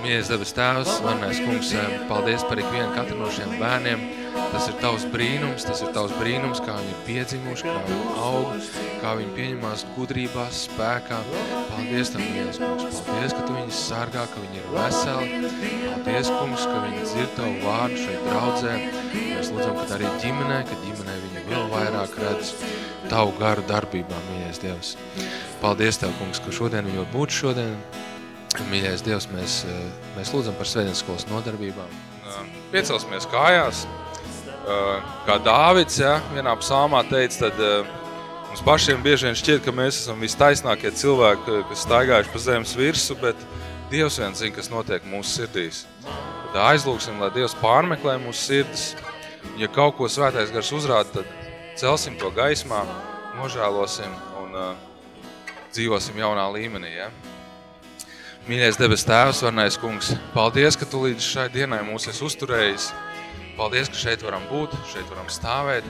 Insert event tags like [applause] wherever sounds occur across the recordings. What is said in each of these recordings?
Mīļais debes tēvs, varnais kungs, paldies par ikvienu katru no šiem bērniem. Tas ir tavs brīnums, tas ir tavs brīnums, kā viņi ir piedzimuši, kā viņi aug, kā viņi pieņemās gudrībās, spēkā. Paldies tam, mīļais kungs, paldies, ka tu viņus sargā, ka viņi ir veseli. Paldies, kungs, ka viņi dzird tavu vārdu šeit draudzē. Mēs lūdzam, ka arī ģimenē, ka ģimenē viņi vēl vairāk redz tavu garu darbībā, mīļais Dievs. Paldies Tev, kungs, ka šodien viņi var būt šodien. Mīļais Dievs, mēs, eh, mēs lūdzam par svētdienas skolas nodarbībām. Piecelsimies kājās. Kā Dāvids, ja, vienā psalmā teica, tad mums pašiem bieži vien šķiet, ka mēs esam vistaisnākie cilvēki, kas staigājuši pa zemes virsu, bet Dievs vien zina, kas notiek mūsu sirdīs. Tad aizlūksim, lai Dievs pārmeklē mūsu sirdis. Ja kaut ko svētais gars uzrāda, tad celsim to gaismā, nožēlosim un uh, dzīvosim jaunā līmenī. Ja? Mīļais debes tēvs, varnais kungs, paldies, ka tu līdz šai dienai mūs esi uzturējis. Paldies, ka šeit varam būt, šeit varam stāvēt.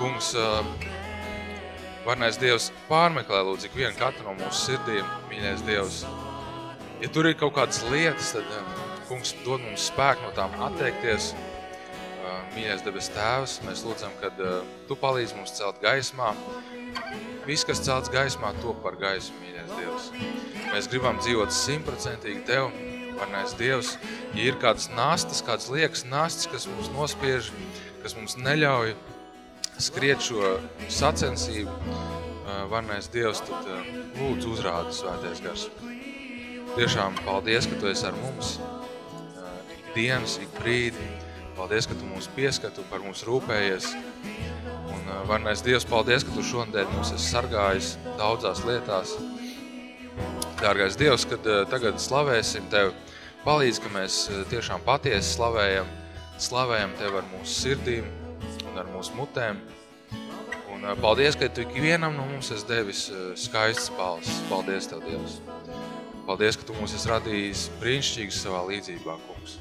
Kungs, varnais Dievs, pārmeklē lūdzu ik vienu katru no mūsu sirdīm, mīļais Dievs. Ja tur ir kaut kādas lietas, tad, kungs, dod mums spēku no tām atteikties. Mīļais debes tēvs, mēs lūdzam, kad tu palīdz mums celt gaismā. Viss, kas celts gaismā, top par gaismu, mīļais Dievs. Mēs gribam dzīvot simtprocentīgi Tev, varnais Dievs. Ja ir kādas nastas, kādas liekas nastas, kas mums nospiež, kas mums neļauj skriet šo sacensību, varnais Dievs, tad lūdzu uzrāda svētais gars. Tiešām paldies, ka Tu esi ar mums ik dienas, ik brīdi. Paldies, ka Tu mūs pieskatu, par mums rūpējies. Un varnais Dievs, paldies, ka Tu šodien mums esi sargājis daudzās lietās. Dārgais Dievs, kad tagad slavēsim Tev, palīdz, ka mēs tiešām patiesi slavējam, slavējam Tev ar mūsu sirdīm un ar mūsu mutēm. Un paldies, ka Tu ikvienam no mums esi devis skaists balss. Paldies Tev, Dievs. Paldies, ka Tu mūs esi radījis brīnišķīgs savā līdzībā, kungs.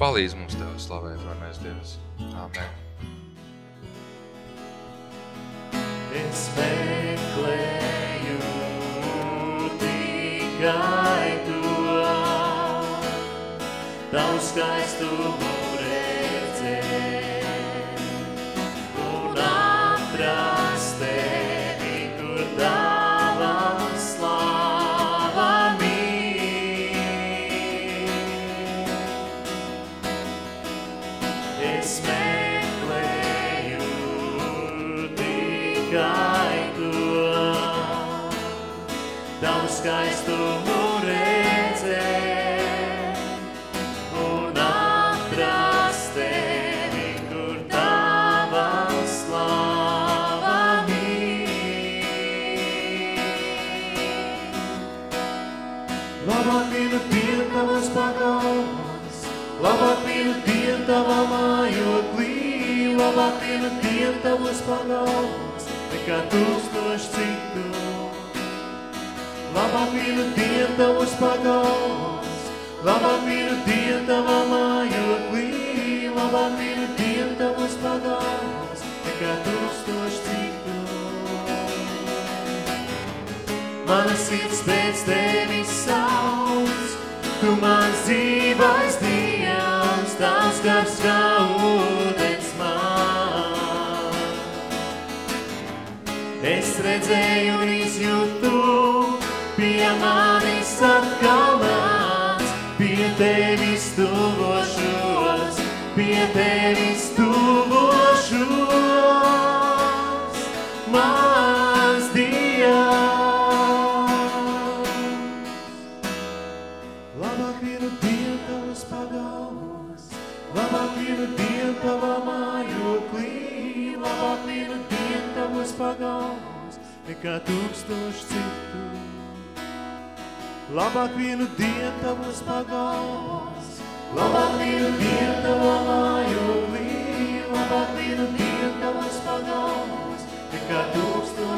Palīdz mums Tev slavēt, varnais Dievs. Amen. Es meklēju tikai tu, tavu skaistumu vienu dienu tavas pagalmas, nekā tūkstoši citu. Labāk vienu dienu tavus pagalmas, labāk vienu dienu tavā mājoklī, labāk vienu dienu tavus pagalmas, nekā tūkstoši citu. Mana sirds pēc tevis sauc, tu mans dzīvais Dievs, tavs gars kā redzēju un izjūtu, pie manis atkal nāc, pie tevis tuvošos, pie tevis tuvošos, mans Dievs. Labāk vienu dienu tavas pagalmas, labāk vienu dienu tavā mājoklī, labāk vienu dienu tavas pagalmas, nekā tūkstoši citu. Labāk vienu dienu tavas pagalmas, labāk vienu dienu tavā mājoklī, labāk vienu dienu tavas pagalmas, nekā tūkstoši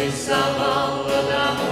No visām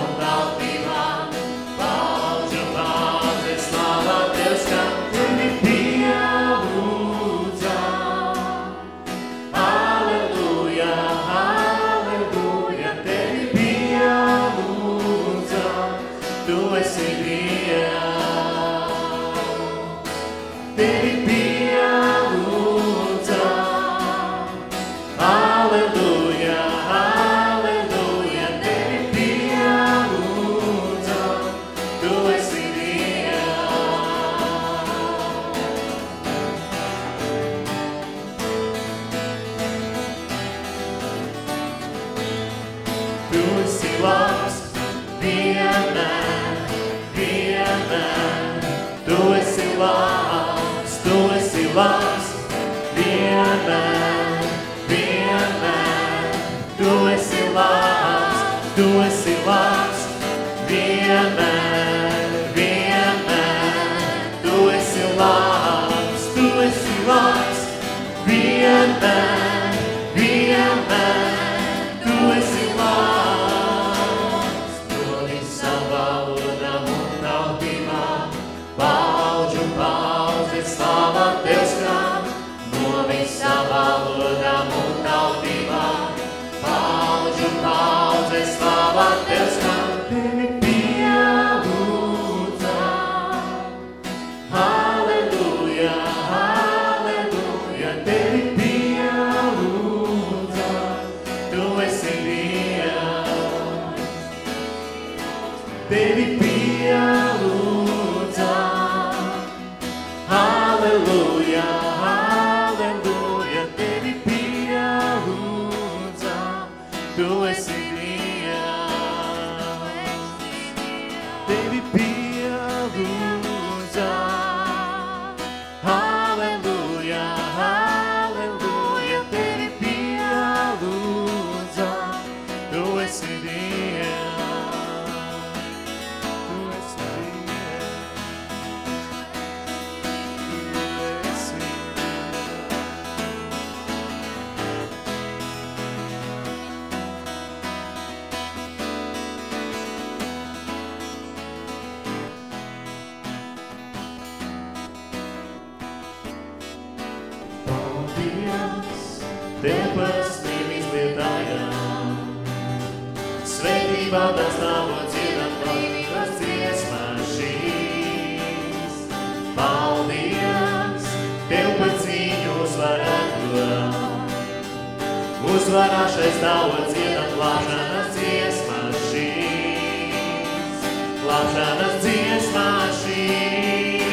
Uzvarāšais tavot dziedam glābšanas dziesmās šīs. Glābšanas dziesmās šīs.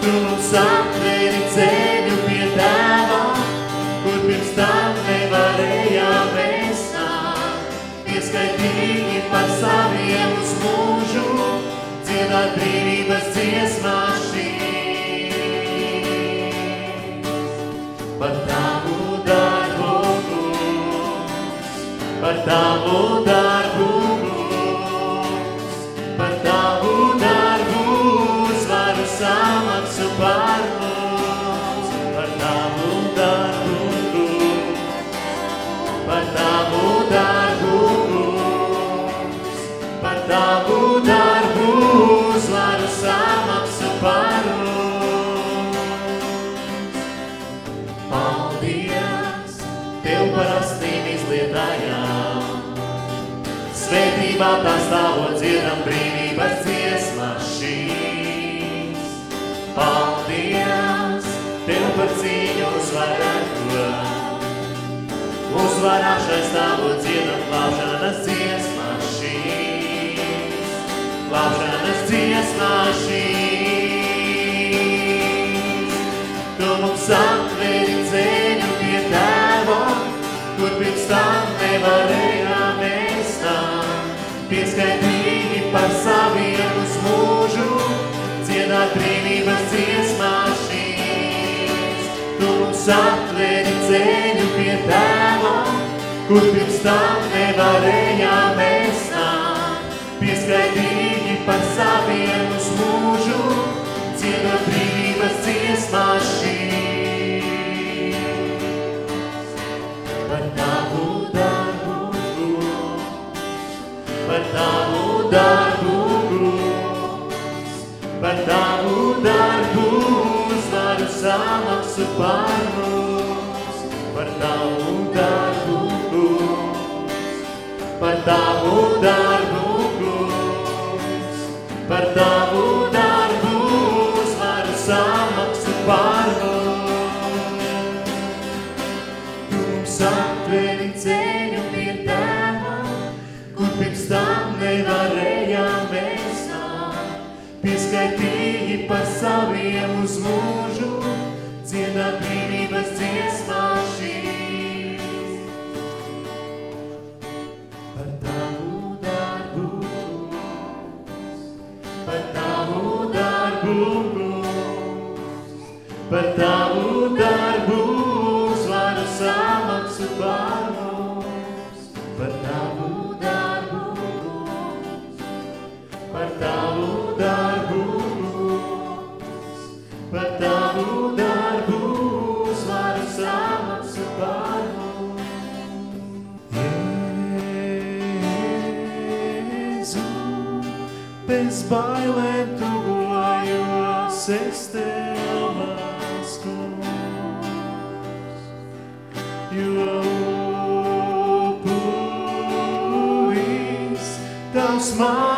Tu mums atveri Pieskaitīgi par saviem uz mūžu, dziedāt brīvības dziesmās šīs. Par tavu darbu, par tavu darbu, Svētībā tās stāvot dziedam brīvības dziesmas šīs. Paldies, Tev par cīņu uzvarēto. Uzvarāšais stāvot dziedam glābšanas dziesmas šīs. Glābšanas dziesmas šīs. Tu mums atveri ceļu pie tēva, kur pirms tam nākt. Pieskaitīgi par saviem uz mūžu, dziedāt brīvības dziesmās šīs. Tu mums atveri ceļu pie tēva, kur pirms tam nevarējām mēs nākt. Pieskaitīgi par saviem uz mūžu, dziedāt brīvības dziesmās tavu darbu, kungs, par tavu darbu, uzvaru samaksu par mums, par tavu darbu, kungs, par tavu darbu, kungs, par tavu svētīji pa saviem uz mūžu, dziedā brīvības dziesmā šīs. Par tavu darbūs, par tavu darbūs, par tavu darbūs, bailēm tuvojos, es tev mans kungs, jo upuris tavs mans.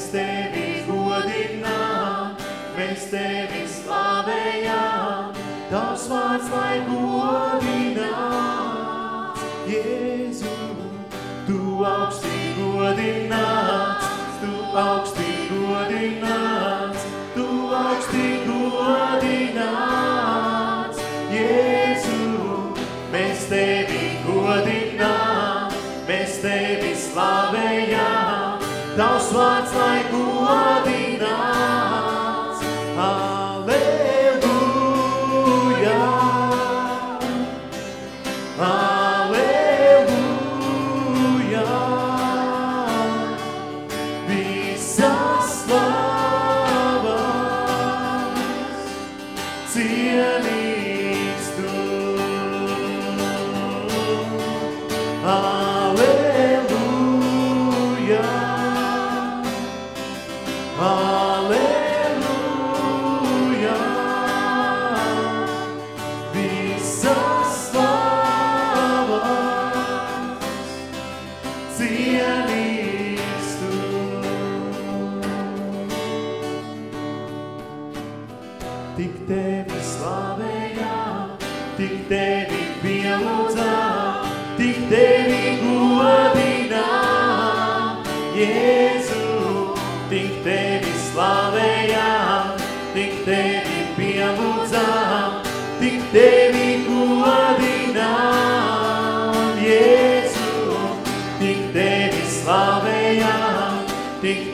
Mēs tevi godinām, mēs tevi slavējām, Tavs vārds lai godināts. Jēzu, Tu augsti godināts, Tu augsti What's like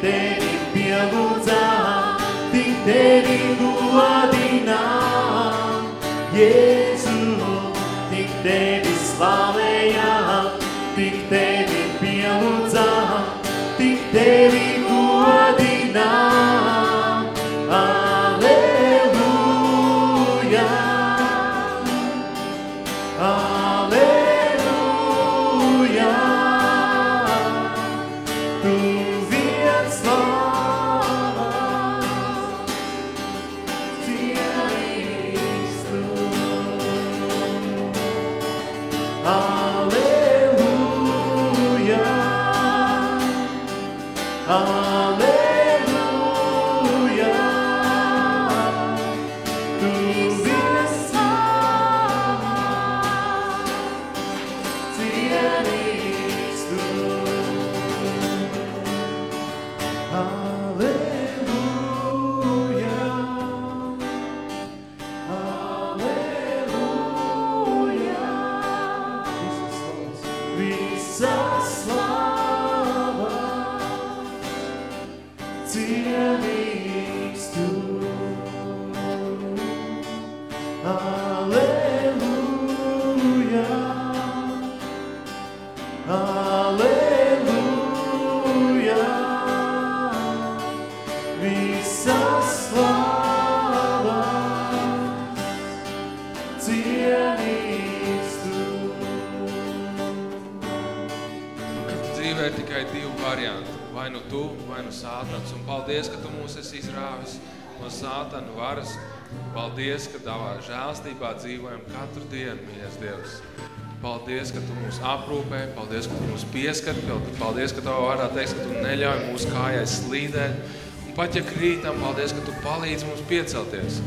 tevi pielūdzām, tik tevi godinām. Jēzu, 아. Žēlstībā dzīvojam katru dienu, mīļais Dievs. Paldies, ka tu mūs aprūpē, paldies, ka tu mūs pieskat, paldies, ka tavā vārdā teiks, ka tu neļauj mūsu kājai slīdēt. Un pat ja krītam, paldies, ka tu palīdzi mums piecelties.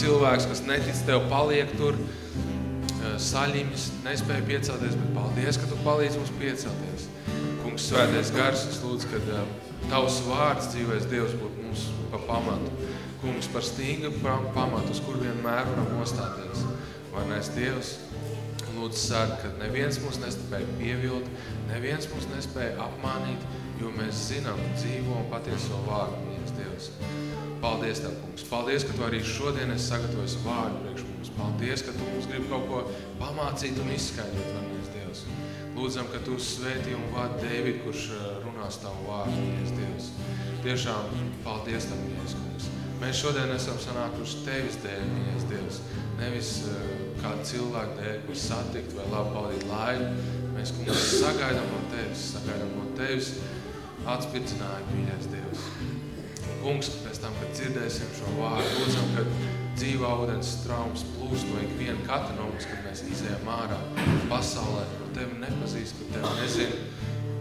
Cilvēks, kas netic tev, paliek tur, eh, saļimis, nespēja piecelties, bet paldies, ka tu palīdzi mums piecelties. Kungs, svētais gars, es lūdzu, kad uh, tavs vārds dzīvēs Dievs būtu mums pa pamatu. Kungs, par pa- pamatu, uz kur vienmēr varam nostāties. Vai nes Dievs? Lūdzu, sār, ka neviens mūs nespēja pievilt, neviens mūs nespēja apmānīt, jo mēs zinām dzīvo un patieso vārdu, mīļais Dievs. Paldies Tev, kungs. Paldies, ka Tu arī šodien esi sagatavojis vārdu priekš mums. Paldies, ka Tu mums gribi kaut ko pamācīt un izskaidrot, varmies Dievs. Lūdzam, ka Tu svētī un vādi Dēvidu, kurš eh, runās Tavu vārdu, Dievs. Tiešām paldies Tev, mīļais kungs. Mēs šodien esam sanākuši Tevis dēļ, mīļais Dievs. Nevis uh, kādu cilvēku dēļ, kur satikt vai labi pavadīt laiku. Mēs, kungs, sagaidām no Tevis, sagaidām no Tevis atspirdzinājumu, mīļais Dievs. Kungs, pēc tam, kad dzirdēsim šo vārdu, lūdzam, ka dzīvā ūdens straums plūst no ikviena katra no mums, kad mēs izējām ārā pasaulē, kur Tevi nepazīst, kur Tevi nezina,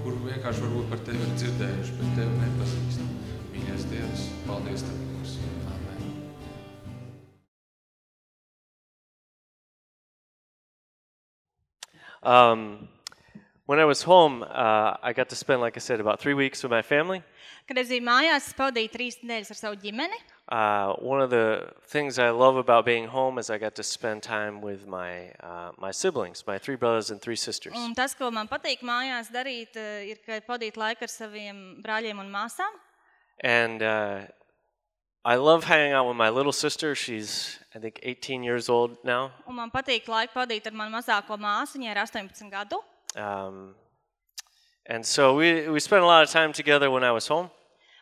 kur vienkārši varbūt par Tevi ir dzirdējuši, bet Tevi nepazīst. Mīļais Dievs, paldies Tev, Um, when I was home, uh, I got to spend, like I said, about three weeks with my family. Kad es biju mājās, pavadīju trīs nedēļas ar savu ģimeni. Uh, one of the things I love about being home is I got to spend time with my uh, my siblings, my three brothers and three sisters. Un tas, ko man patīk mājās darīt, eh, ir, ka pavadīt laiku ar saviem brāļiem un māsām. And uh, I love hanging out with my little sister. She's, I think, 18 years old now. Un man patīk laiku pavadīt ar manu mazāko māsu, viņai ir 18 gadu. Um, and so we, we spent a lot of time together when I was home.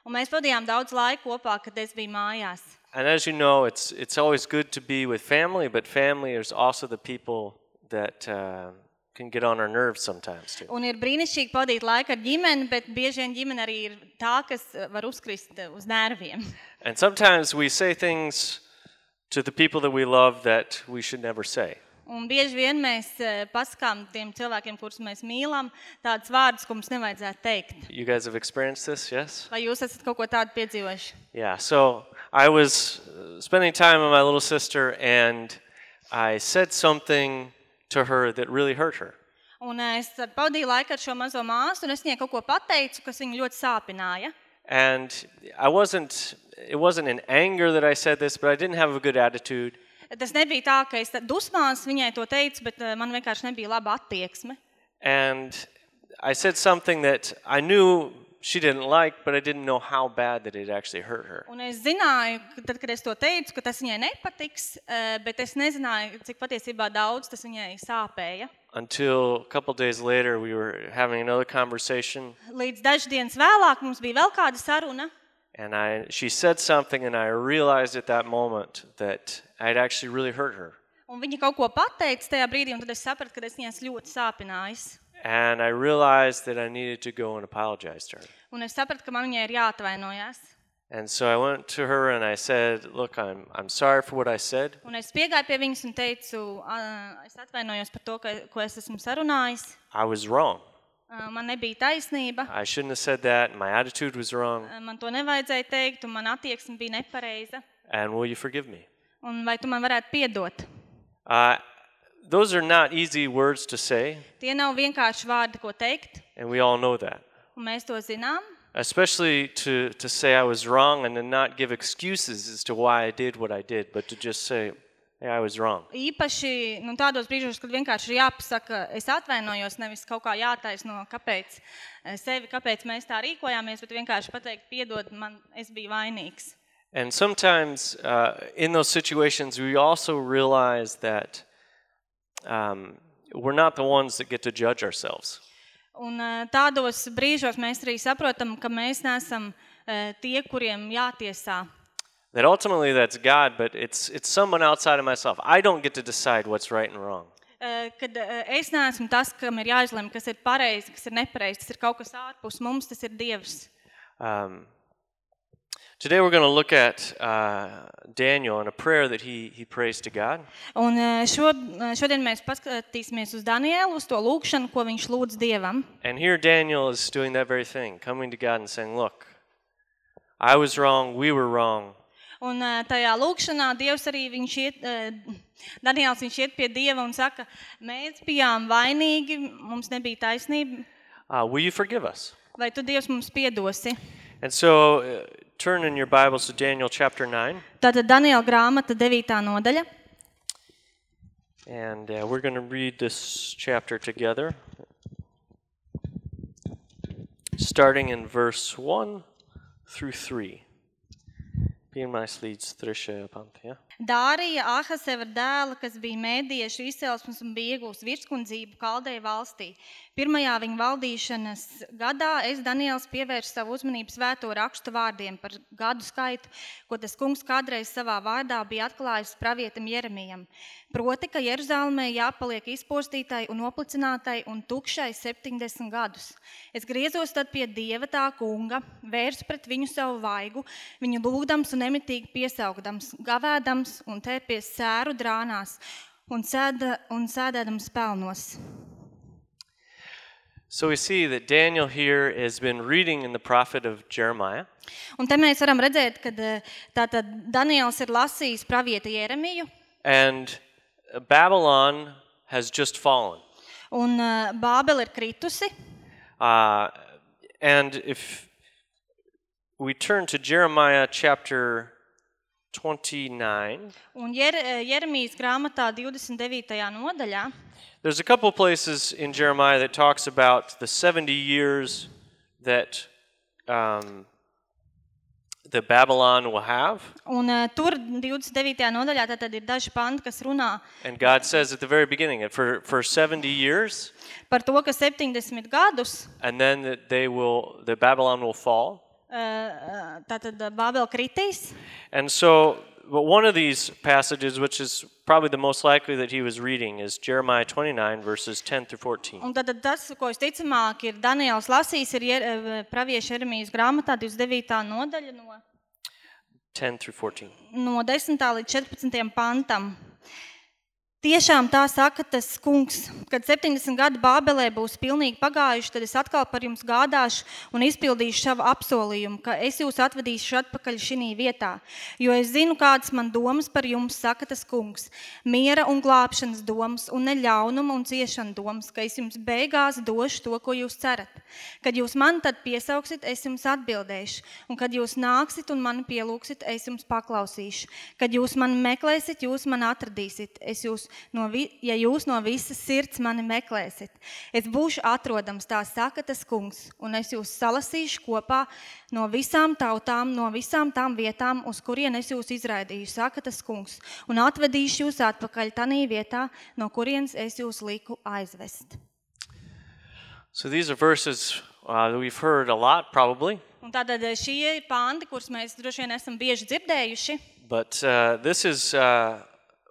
Un mēs pavadījām daudz laika kopā, kad es biju mājās. And as you know, it's, it's always good to be with family, but family is also the people that uh, can get on our nerves sometimes too. Un ir brīnišķīgi pavadīt laiku ar ģimeni, bet bieži vien ģimene arī ir tā, kas eh, var uzkrist eh, uz nerviem. [laughs] And sometimes we say things to the people that we love that we should never say. Un bieži vien mēs eh, pasakām tiem cilvēkiem, kurus mēs mīlam, tādus vārdus, ko mums nevajadzētu teikt. You guys have experienced this, yes? Vai jūs esat kaut ko tādu piedzīvojuši? Yeah, so I was uh, spending time with my little sister and I said something to her that really hurt her. Un es pavadīju laiku ar šo mazo māsu, un es viņai kaut ko pateicu, kas viņu ļoti sāpināja. And I wasn't, it wasn't in anger that I said this, but I didn't have a good attitude. Tas nebija tā, ka es dusmās viņai to teicu, bet eh, man vienkārši nebija laba attieksme. And I said something that I knew she didn't like, but I didn't know how bad that it actually hurt her. Un es zināju, ka tad, kad es to teicu, ka tas viņai nepatiks, eh, bet es nezināju, cik patiesībā daudz tas viņai sāpēja. Until a couple days later, we were having another conversation, Līdz dažas dienas vēlāk mums bija vēl kāda saruna, and I, she said something, and I realized at that moment that I'd actually really hurt her. un viņa kaut ko pateica tajā brīdī, un tad es sapratu, ka es viņai esmu ļoti sāpinājis. And I realized that I needed to go and apologize to her. Un es sapratu, ka man viņai ir jāatvainojas. And so I went to her and I said, Look, I'm, I'm sorry for what I said. Un es piegāju pie viņas un teicu, "Ā, es atvainojos par to, ka, ko es esmu sarunājis. I was wrong. Ā, Man nebija taisnība, I shouldn't have said that. My attitude was wrong. Ā, man to nevajadzēja teikt, un man attieksme bija nepareiza. And will you forgive me? Un vai tu man varētu piedot? Uh, those are not easy words to say, Tie nav vienkārši vārdi, ko teikt, and we all know that. un mēs to zinām. Especially to, to say I was wrong and to not give excuses as to why I did what I did, but to just say, hey, I was wrong. Īpaši nu, tādos brīžos, kad vienkārši ir jāpasaka, es atvainojos, nevis kaut kā jātaisno, kāpēc eh, sevi, kāpēc mēs tā rīkojāmies, bet vienkārši pateikt, piedod, man, es biju vainīgs. And sometimes uh, in those situations, we also realize that um, we're not the ones that get to judge ourselves. Un eh, tādos brīžos mēs arī saprotam, ka mēs neesam eh, tie, kuriem jātiesā. That ultimately that's God, but it's, it's someone outside of myself. I don't get to decide what's right and wrong. Eh, Kad eh, es neesmu tas, kam ir jāizlemj, kas ir pareizi, kas ir nepareizi, tas ir kaut kas ārpus mums, tas ir Dievs. Um, today we're going to look at uh, Daniel and a prayer that he, he prays to God. Un šo, eh, šodien mēs paskatīsimies uz Danielu, uz to lūkšanu, ko viņš lūdz Dievam. And here Daniel is doing that very thing, coming to God and saying, Look, I was wrong, we were wrong. Un eh, tajā lūkšanā Dievs arī viņš iet, Daniels viņš iet pie Dieva un saka, mēs bijām vainīgi, mums nebija taisnība, Uh, will you forgive us? vai tu Dievs mums piedosi? And so uh, turn in your Bibles to Daniel chapter 9, Tātad Daniela grāmata 9. nodaļa. and uh, we're going to read this chapter together, starting in verse 1 through 3. Pirmais līdz trešajā pantā. Ja? Dārija Ahaseva dēla, kas bija mēdiešu izcelsmes un bija iegūst virskundzību Kaldeja valstī. Pirmajā viņa valdīšanas gadā es, Daniels, pievēršu savu uzmanību svēto rakstu vārdiem par gadu skaitu, ko tas kungs kādreiz savā vārdā bija atklājis pravietam Jeremijam. Proti, ka Jeruzalemē jāpaliek izpostītai un noplicinātai un tukšai 70 gadus. Es griezos tad pie Dieva tā kunga, vērsu pret viņu savu vaigu, viņu lūgdams un nemitīgi piesaugdams, gavēdams un tērpies sēru drānās un, sēda, un sēdēdams pelnos. So we see that Daniel here has been reading in the prophet of Jeremiah. Un te mēs varam redzēt, ka tātad Daniels ir lasījis pravieta Jeremiju, And Babylon has just fallen. un uh, Bābele ir kritusi. Uh, and if we turn to Jeremiah chapter 29, Un Jer, eh, Jeremijas grāmatā 29. nodaļā there's a couple places in Jeremiah that talks about the 70 years that um, that Babylon will have. Un uh, tur 29. nodaļā tad ir daži panti, kas runā And God says at the very beginning that for, for 70 years, par to, ka 70 gadus and then that they will, that Babylon will fall. Uh, uh, tātad Bābele kritīs. And so, but one of these passages, which is probably the most likely that he was reading, is Jeremiah 29, verses 10 through 14. Un tad tas, ko es ticamāk ir Daniels lasījis, ir Jer- eh, pravieša Jeremijas grāmatā 29. nodaļa no 10 through 14. no 10. līdz 14. pantam. Tiešām tā saka tas kungs, kad 70 gadi Bābelē būs pilnīgi pagājuši, tad es atkal par jums gādāšu un izpildīšu savu apsolījumu, ka es jūs atvedīšu atpakaļ šī vietā. Jo es zinu, kādas man domas par jums saka tas kungs. Miera un glābšanas domas, un ne ļaunuma un ciešana domas, ka es jums beigās došu to, ko jūs cerat. Kad jūs man tad piesauksit, es jums atbildēšu, un kad jūs nāksit un mani pielūksit, es jums paklausīšu. Kad jūs mani meklēsiet, jūs man atradīsiet. Es jūs no vi, ja jūs no visas sirds mani meklēsiet. Es būšu atrodams, tā saka tas kungs, un es jūs salasīšu kopā no visām tautām, no visām tām vietām, uz kurien es jūs izraidīju, saka tas kungs, un atvedīšu jūs atpakaļ tanī vietā, no kurienes es jūs liku aizvest. So these are verses uh, that we've heard a lot, probably. Un tātad eh, šie ir panti, kurus mēs droši vien esam bieži dzirdējuši. But uh, this is uh,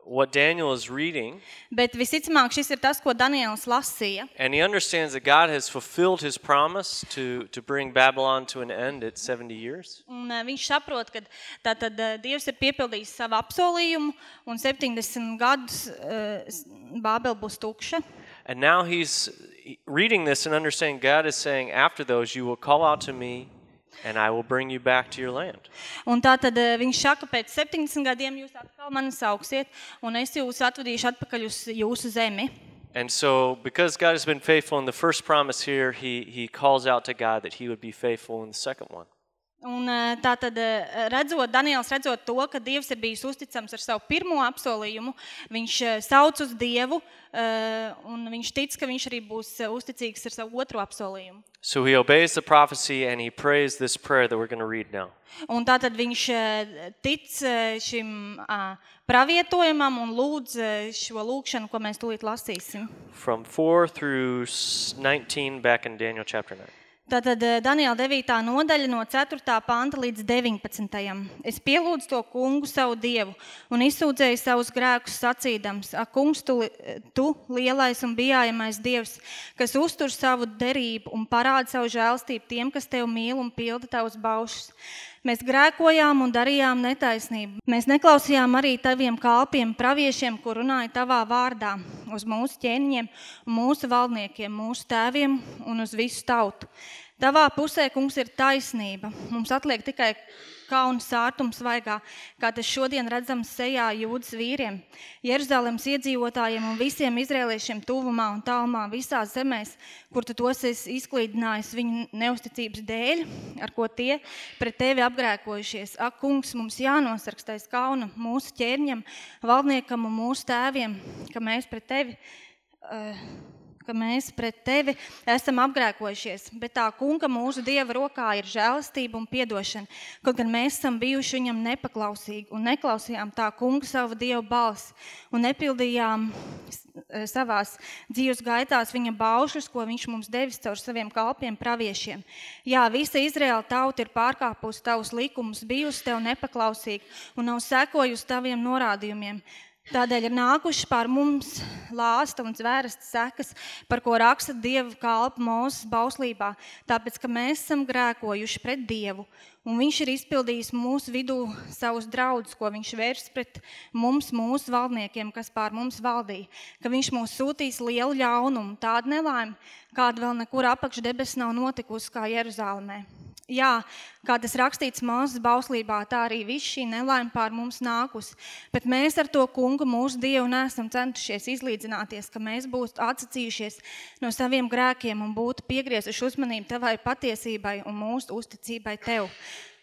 what Daniel is reading, Bet visticamāk, šis ir tas, ko Daniels lasīja. and he understands that God has fulfilled his promise to, to bring Babylon to an end at 70 years. Un, uh, viņš saprot, ka tātad, uh, Dievs ir piepildījis savu apsolījumu, un 70 gadus uh, Bābele būs tukša. And now he's reading this and understanding God is saying, after those, you will call out to me and I will bring you back to your land. Un uh, viņš saka, pēc 70 gadiem jūs atkal mani sauksiet, un es jūs atvedīšu atpakaļ uz jūsu zemi. And so, because God has been faithful in the first promise here, he, he calls out to God that he would be faithful in the second one. Un uh, tātad, uh, redzot, Daniels redzot to, ka Dievs ir bijis uzticams ar savu pirmo apsolījumu, viņš uh, sauc uz Dievu, un viņš tic, ka viņš arī būs uzticīgs ar savu otro apsolījumu. So he obeys the prophecy and he prays this prayer that we're going to read now. Un tātad viņš tic šim uh, pravietojumam un lūdz šo lūkšanu, ko mēs tūlīt lasīsim. From 4 through s- 19 back in Daniel chapter 9. Tātad eh, Daniela 9. nodaļa no 4. panta līdz 19. Es pielūdzu to kungu savu dievu un izsūdzēju savus grēkus sacīdams, ak, kungs, tu, tu lielais un bijājamais dievs, kas uztur savu derību un parāda savu žēlstību tiem, kas tev mīl un pilda tavus baušus. Mēs grēkojām un darījām netaisnību. Mēs neklausījām arī taviem kalpiem, praviešiem, kur runāja tavā vārdā, uz mūsu ķēniņiem, mūsu valdniekiem, mūsu tēviem un uz visu tautu. Tavā pusē, kungs, ir taisnība. Mums atliek tikai kauns sārtums vaigā, kā tas šodien redzams sejā jūdas vīriem, Jeruzalemes iedzīvotājiem un visiem izrēliešiem tuvumā un tālumā visās zemēs, kur tu tos esi izklīdinājis viņu neusticības dēļ, ar ko tie pret tevi apgrēkojušies. Ak, kungs, mums jānosargstais kauna mūsu ķērņam, valdniekam un mūsu tēviem, ka mēs pret tevi uh, ka mēs pret tevi esam apgrēkojušies, bet tā kunga mūsu dieva rokā ir žēlastība un piedošana. Kaut gan mēs esam bijuši viņam nepaklausīgi un neklausījām tā kunga savu dievu balsi un nepildījām s- savās dzīves gaitās viņa baušus, ko viņš mums devis caur saviem kalpiem praviešiem. Jā, visa Izraēla tauta ir pārkāpusi tavus likumus, bijusi tev nepaklausīga un nav sekojusi taviem norādījumiem. Tādēļ ir nākuši pār mums lāsta un zvērsta sekas, par ko raksta Dieva kalpa mūsu bauslībā, tāpēc, ka mēs esam grēkojuši pret Dievu, un Viņš ir izpildījis mūsu vidū savus draudus, ko Viņš vērs pret mums, mūsu valdniekiem, kas pār mums valdīja, ka Viņš mūs sūtīs lielu ļaunumu, tādu nelaimi, kāda vēl nekur apakš debes nav notikusi kā Jeruzalemē. Jā, kā tas rakstīts mūsu bauslībā, tā arī viss šī nelaime pār mums nākus. Bet mēs ar to kungu, mūsu Dievu, neesam centušies izlīdzināties, ka mēs būtu atsacījušies no saviem grēkiem un būtu piegriezuši uzmanību tavai patiesībai un mūsu uzticībai tev.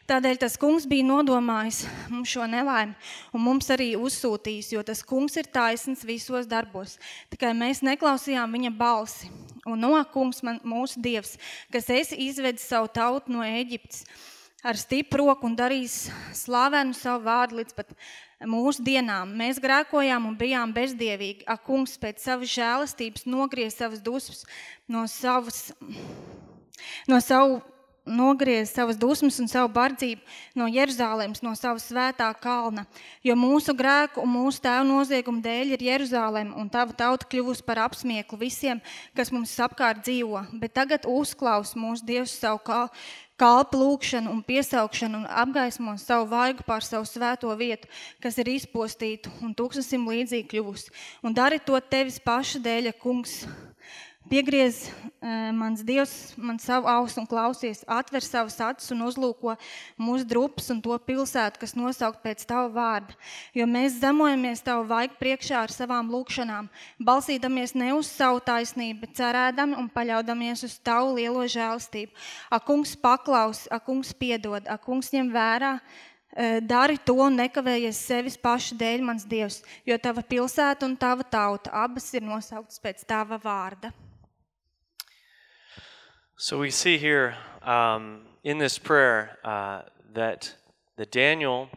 Tādēļ tas kungs bija nodomājis mums šo nelaimi un mums arī uzsūtījis, jo tas kungs ir taisns visos darbos. Tikai mēs neklausījām viņa balsi. Un no kungs, man, mūsu dievs, kas esi izvedis savu tautu no Ēģiptes ar stipru roku un darījis slavenu savu vārdu līdz pat mūsu dienām. Mēs grēkojām un bijām bezdievīgi. Ak, kungs, pēc savas žēlastības nogriez savas dusmas no savas, no savu nogriez savas dusmas un savu bardzību no Jeruzālēmas, no savas svētā kalna. Jo mūsu grēku un mūsu tēvu noziegumu dēļ ir Jeruzālēma un tava tauta kļuvusi par apsmieklu visiem, kas mums apkārt dzīvo. Bet tagad uzklaus mūsu Dievs savu kal- kalpu lūkšanu un piesaukšanu un apgaismo savu vaigu pār savu svēto vietu, kas ir izpostīta un tūkstosim līdzīgi kļuvusi. Un dari to tevis paša dēļ, ja kungs, Piegriez uh, mans Dievs man savu ausu un klausies, atver savas acis un uzlūko mūsu drupas un to pilsētu, kas nosaukt pēc Tava vārda. Jo mēs zemojamies Tavu vaigu priekšā ar savām lūkšanām, balsīdamies ne uz savu taisnību, bet cerēdami un paļaudamies uz Tavu lielo žēlistību. Ak, kungs paklaus, ak, kungs piedod, ak, kungs ņem vērā, Dari to un nekavējies sevis paša dēļ, mans Dievs, jo tava pilsēta un tava tauta abas ir nosauktas pēc tava vārda. So we see here um, in this prayer uh, that, the Daniel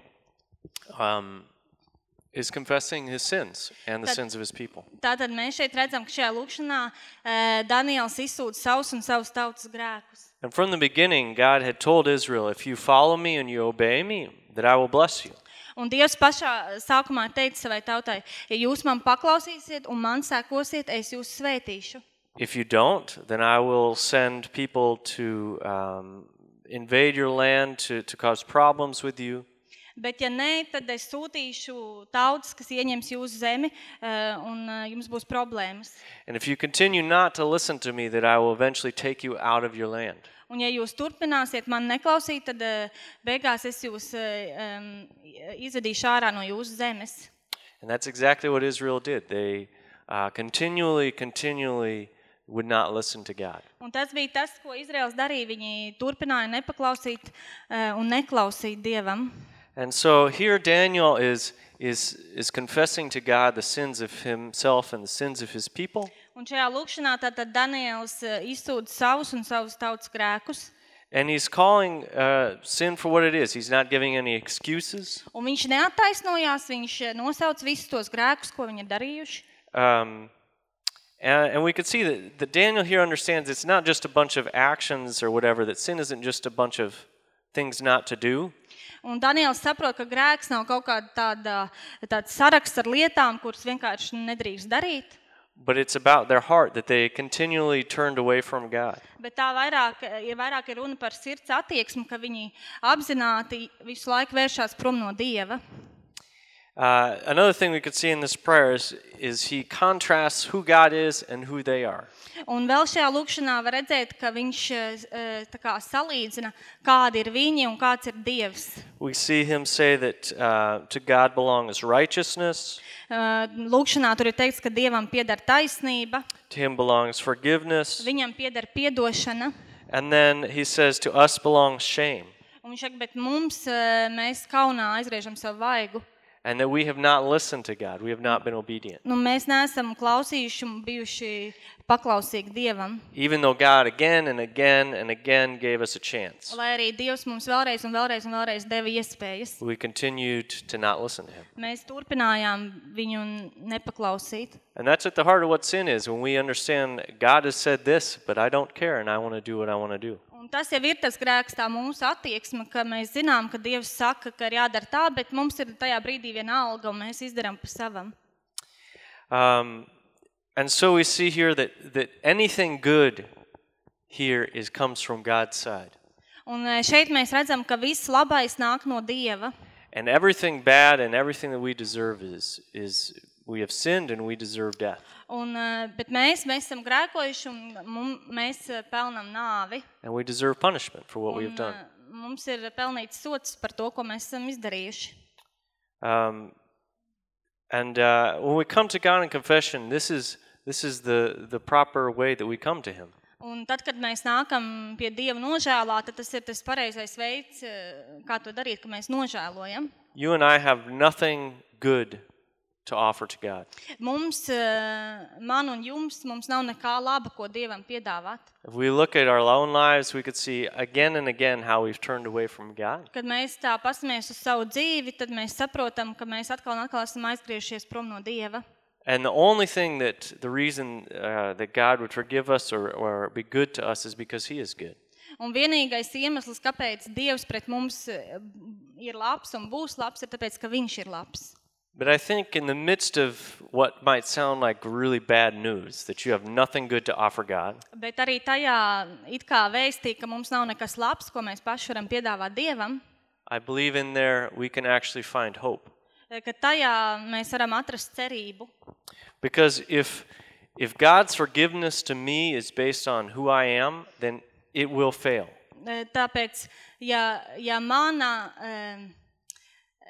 um, is confessing his sins and the Tad- sins of his people. Tātad mēs šeit redzam, ka šajā lūkšanā eh, Daniels izsūta savus un savus tautas grēkus. And from the beginning, God had told Israel, if you follow me and you obey me, that I will bless you. Un Dievs pašā sākumā teica savai tautai, ja jūs man paklausīsiet un man sekosiet, es jūs svētīšu. If you don't, then I will send people to um, invade your land, to, to cause problems with you. Bet ja nē, tad es sūtīšu tautas, kas ieņems jūsu zemi eh, un eh, jums būs problēmas. And if you continue not to listen to me, that I will eventually take you out of your land. Un ja jūs turpināsiet man neklausīt, tad eh, beigās es jūs em, izvedīšu ārā no jūsu zemes. And that's exactly what Israel did. They uh, continually, continually would not listen to God. Un tas bija tas, ko Izraels darīja. Viņi turpināja nepaklausīt eh, un neklausīt Dievam. And so here Daniel is, is, is confessing to God the sins of himself and the sins of his people. Un šajā lūkšanā tātad Daniels eh, savus un savus tautas grēkus. And he's calling uh, sin for what it is. He's not giving any excuses. Un viņš neattaisnojās, viņš eh, nosauc visus tos grēkus, ko viņi ir darījuši. Um, and, and we could see that, that Daniel here understands it's not just a bunch of actions or whatever, that sin isn't just a bunch of things not to do. Un Daniels saprot, ka grēks nav kaut kāda tāda, tāds saraksts ar lietām, kuras vienkārši nedrīkst darīt. But it's about their heart that they continually turned away from God. Bet tā vairāk, eh, ir vairāk ir runa par sirds attieksmi, ka viņi apzināti visu laiku vēršās prom no Dieva. Uh, another thing we could see in this prayer is, is he contrasts who God is and who they are. Un vēl šajā lūkšanā var redzēt, ka viņš eh, tā kā salīdzina, kādi ir viņi un kāds ir Dievs. We see him say that uh, to God belongs righteousness, Eh, Lūkšanā tur ir teikts, ka Dievam pieder taisnība, to him belongs forgiveness, viņam pieder piedošana. and then he says to us belongs shame, Un viņš saka, bet mums, eh, mēs kaunā aizgriežam savu vaigu. And that we have not listened to God, we have not been obedient. Nu, mēs neesam klausījuši un bijuši paklausīgi Dievam. Even though God again and again and again gave us a chance, Lai arī Dievs mums vēlreiz un vēlreiz un vēlreiz deva iespējas. we continued to not listen to him. Mēs turpinājām viņu nepaklausīt. And that's at the heart of what sin is when we understand God has said this, but I don't care and I want to do what I want to do. Un tas jau ir tas grēks, tā mūsu attieksme, ka mēs zinām, ka Dievs saka, ka ir jādara tā, bet mums ir tajā brīdī viena alga un mēs izdarām pa savam. Um, and so we see here that, that anything good here is comes from God's side. Un eh, šeit mēs redzam, ka viss labais nāk no Dieva. And everything bad and everything that we deserve is, is we have sinned and we deserve death. Un, eh, bet mēs, mēs esam grēkojuši un mum, mēs eh, pelnam nāvi. And we deserve punishment for what we have done. eh, Mums ir pelnīts sots par to, ko mēs esam izdarījuši. Um, and uh, when we come to God in confession, this is, this is the, the proper way that we come to Him. Un tad, kad mēs nākam pie Dieva nožēlā, tad tas ir tas pareizais veids, kā to darīt, ka mēs nožēlojam. You and I have nothing good to offer to God. Mums, eh, man un jums, mums nav nekā laba, ko Dievam piedāvāt. If we look at our own lives, we could see again and again how we've turned away from God. Kad mēs tā pasamies uz savu dzīvi, tad mēs saprotam, ka mēs atkal un atkal esam aizgriežies prom no Dieva. And the only thing that the reason uh, that God would forgive us or, or be good to us is because He is good. Un vienīgais iemesls, kāpēc Dievs pret mums eh, ir labs un būs labs, ir tāpēc, ka Viņš ir labs. But I think in the midst of what might sound like really bad news, that you have nothing good to offer God, Bet arī tajā it kā vēstī, ka mums nav nekas labs, ko mēs paši varam piedāvāt Dievam, I believe in there we can actually find hope. eh, ka tajā mēs varam atrast cerību. Because if if God's forgiveness to me is based on who I am, then it will fail. Eh, Tāpēc, ja, ja mana, eh,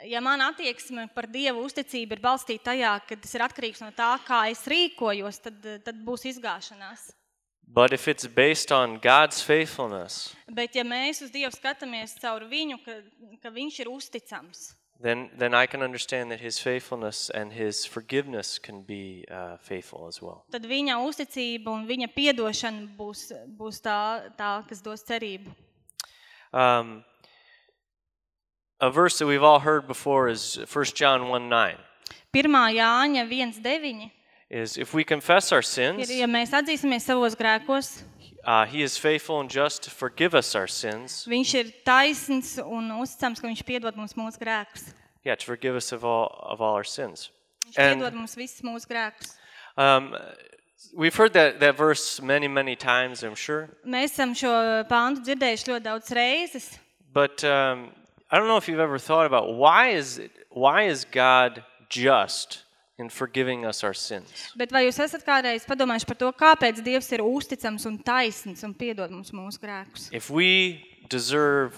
ja mana attieksme par Dievu uzticību ir balstīta tajā, ka tas ir atkarīgs no tā, kā es rīkojos, tad, tad būs izgāšanās. But if it's based on God's faithfulness, Bet ja mēs uz Dievu skatāmies caur viņu, ka, ka viņš ir uzticams, then then I can understand that His faithfulness and His forgiveness can be uh, faithful as well. tad viņa uzticība un viņa piedošana būs, būs tā, tā, kas dos cerību. Um, a verse that we've all heard before is 1 John 1 9. 1. Jāņa 1.9 Is if we confess our ir, sins, ja mēs atzīsimies savos grēkos, uh, He is faithful and just to forgive us our sins. viņš ir taisns un uzticams, ka viņš piedod mums mūsu grēkus. Yeah, to forgive us of all of all our sins. Viņš And- piedod mums visus mūsu grēkus. Um, we've heard that, that verse many, many times, I'm sure. Mēs esam šo pāntu dzirdējuši ļoti daudz reizes, But um, I don't know if you've ever thought about why is it, why is God just in forgiving us our sins? bet vai jūs esat kādreiz padomājuši par to, kāpēc Dievs ir uzticams un taisns un piedod mums mūsu grēkus? If we deserve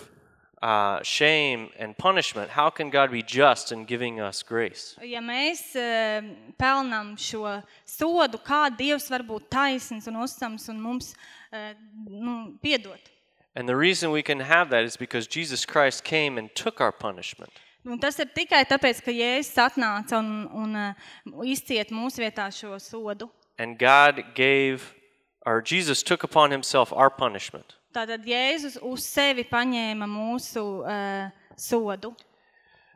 uh, shame and punishment, how can God be just in giving us grace? Ja mēs uh, pelnām šo sodu, kā Dievs var būt taisns un uzticams un mums uh, nu, piedot? And the reason we can have that is because Jesus Christ came and took our punishment. Un tas ir tikai tāpēc, ka Jēzus atnāca un, un uh, izciet mūsu vietā šo sodu. And God gave, or Jesus took upon himself our punishment. Tātad Jēzus uz sevi paņēma mūsu uh, sodu.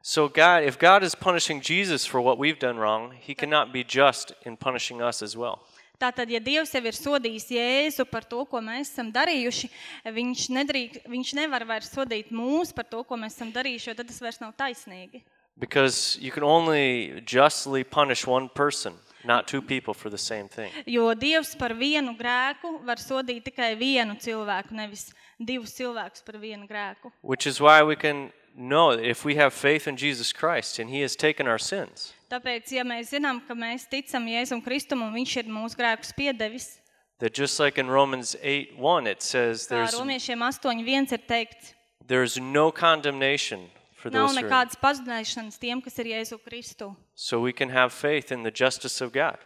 So God, if God is punishing Jesus for what we've done wrong, he cannot be just in punishing us as well. Tātad, ja Dievs jau ir sodījis Jēzu par to, ko mēs esam darījuši, viņš, nedrīk, viņš nevar vairs sodīt mūs par to, ko mēs esam darījuši, jo tad tas vairs nav taisnīgi. Because you can only justly punish one person, not two people for the same thing. Jo Dievs par vienu grēku var sodīt tikai vienu cilvēku, nevis divus cilvēkus par vienu grēku. Which is why we can know that if we have faith in Jesus Christ and he has taken our sins, Tāpēc, ja mēs zinām, ka mēs ticam Jēzum Kristum un viņš ir mūsu grēkus piedevis, that just like in Romans 8 1, it says kā there's, romiešiem 8.1 ir teikts, there's no condemnation for nav those who are in. nekādas pazudināšanas tiem, kas ir Jēzu Kristu. So we can have faith in the justice of God.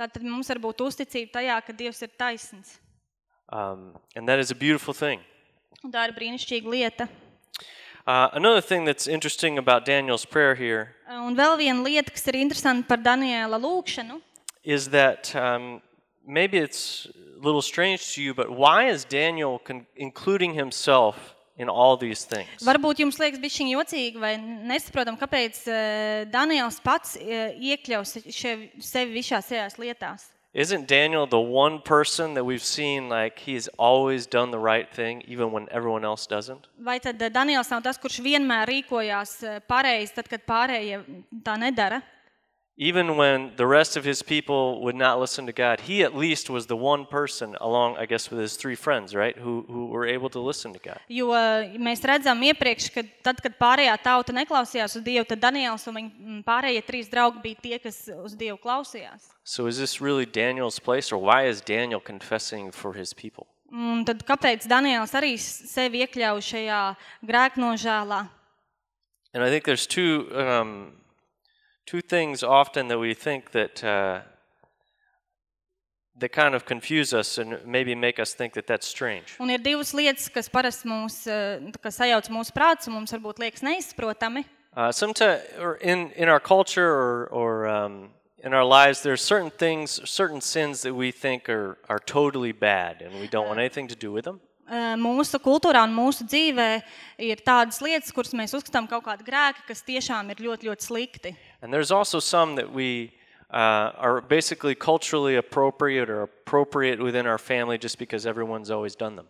Tātad mums var būt uzticība tajā, ka Dievs ir taisns. Um, and that is a beautiful thing. Un tā ir brīnišķīga lieta. Uh, another thing that's interesting about Daniel's prayer here Un vēl viena lieta, kas ir interesanta par Daniela lūkšanu, is that um, maybe it's a little strange to you, but why is Daniel con- including himself in all these things? varbūt jums liekas bišķiņ jocīgi vai nesaprotam, kāpēc eh, Daniels pats eh, iekļaus še- sevi visās šajās lietās. Isn't Daniel the one person that we've seen like he's always done the right thing even when everyone else doesn't? Vai tad Daniels nav tas, kurš vienmēr rīkojās eh, pareizi, tad, kad pārējie tā nedara? Even when the rest of his people would not listen to God, he at least was the one person along, I guess, with his three friends, right, who, who were able to listen to God. Jo eh, mēs redzam iepriekš, ka tad, kad pārējā tauta neklausījās uz Dievu, tad Daniels un viņa mm, pārējie trīs draugi bija tie, kas uz Dievu klausījās. So is this really Daniel's place, or why is Daniel confessing for his people? Un tad kāpēc Daniels arī sevi iekļauj šajā grēknožēlā? And I think there's two um, two things often that we think that uh, that kind of confuse us and maybe make us think that that's strange. Un ir divas lietas, kas parasti mūs eh, tā kā sajauc mūsu prātus, un mums varbūt liekas neizprotami. Uh, sometimes, or in in our culture or or um, in our lives, there's certain things, certain sins that we think are are totally bad, and we don't want anything to do with them. Eh, Mūsu kultūrā un mūsu dzīvē ir tādas lietas, kuras mēs uzskatām kaut kādi grēki, kas tiešām ir ļoti, ļoti slikti. And there's also some that we uh, are basically culturally appropriate or appropriate within our family just because everyone's always done them.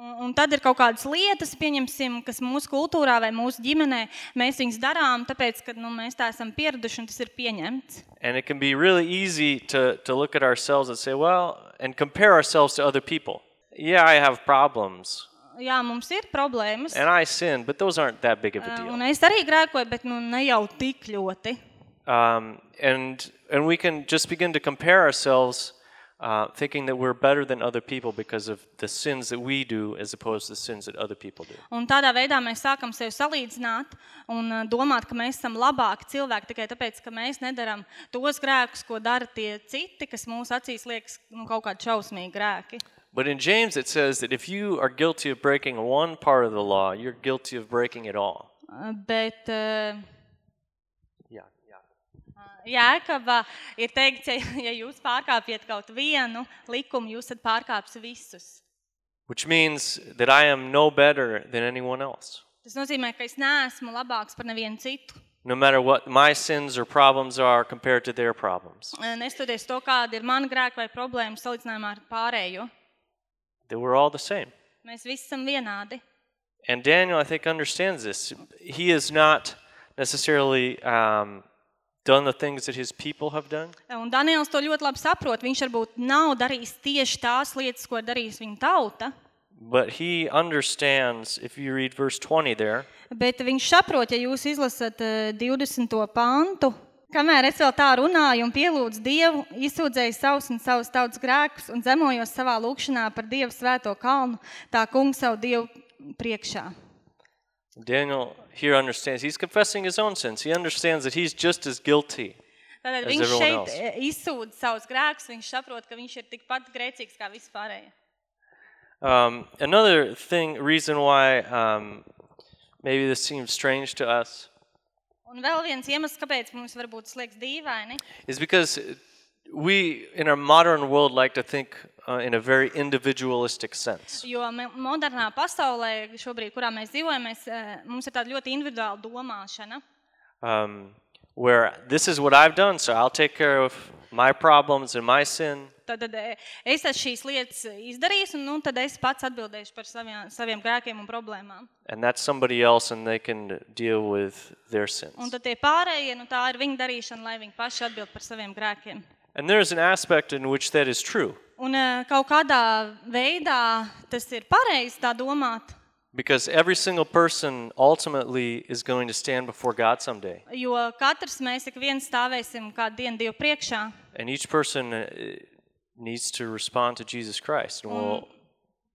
Un, un tad ir kaut kādas lietas, pieņemsim, kas mūsu kultūrā vai mūsu ģimenē, mēs viņus darām, tāpēc, ka nu, mēs tā esam pieraduši un tas ir pieņemts. And it can be really easy to, to look at ourselves and say, well, and compare ourselves to other people. Yeah, I have problems Jā, mums ir problēmas. and I sin, but those aren't that big of a Uh, deal. Un es arī grēkoju, bet nu, ne jau tik ļoti. Um, and, and we can just begin to compare ourselves uh, thinking that we're better than other people because of the sins that we do as opposed to the sins that other people do. Un tādā veidā mēs sākam sevi salīdzināt un uh, domāt, ka mēs esam labāki cilvēki tikai tāpēc, ka mēs nedaram tos grēkus, ko dara tie citi, kas mūsu acīs liekas nu, kaut kādi šausmīgi grēki. But in James, it says that if you are guilty of breaking one part of the law, you're guilty of breaking it all. Uh, Bet uh. Jēkabā ir teikts, ja, ja jūs pārkāpjat kaut vienu likumu, jūs esat pārkāpis visus. Which means that I am no better than anyone else. Tas nozīmē, ka es neesmu labāks par nevienu citu. No matter what my sins or problems are compared to their problems. Uh, Nestoties to, kāda ir mana grēka vai problēma salīdzinājumā ar pārējo. That we're all the same. Mēs visi esam vienādi. And Daniel, I think, understands this. He has not necessarily um, done the things that his people have done, Un Daniels to ļoti labi saprot. Viņš varbūt nav darījis tieši tās lietas, ko darījis viņa tauta. but he understands, if you read verse 20 there, Bet viņš saprot, ja jūs izlasat eh, 20. pantu, kamēr es vēl tā runāju un pielūdzu Dievu, izsūdzēju savus un savus tautas grēkus un zemojos savā lūkšanā par Dievu svēto kalnu, tā kungs savu Dievu priekšā. Daniel here understands. He's confessing his own sins. He understands that he's just as guilty. Tātad As viņš everyone šeit else. izsūdz savus grēkus, viņš saprot, ka viņš ir tikpat grēcīgs kā vispārējie. Um, another thing, reason why um, maybe this seems strange to us Un vēl viens iemesls, kāpēc mums varbūt dīvaini, is because we, in our modern world, like to think uh, in a very individualistic sense. jo modernā pasaulē, šobrīd, kurā mēs dzīvojam, mēs, eh, mums ir tāda ļoti individuāla domāšana. Um, where this is what I've done, so I'll take care of my problems and my sin. Tad, eh, es šīs lietas un nu, tad es pats atbildēšu par saviem, saviem grēkiem un problēmām. And that's somebody else, and they can deal with their sins. Un tad tie pārējie, nu, tā ir viņa darīšana, lai viņi paši atbild par saviem grēkiem. And there's an aspect in which that is true. Un eh, kaut kādā veidā tas ir pareizi tā domāt, Because every single person ultimately is going to stand before God someday. jo katrs mēs ik viens stāvēsim kādu dienu Dievu priekšā. And each person uh, needs to respond to Jesus Christ and will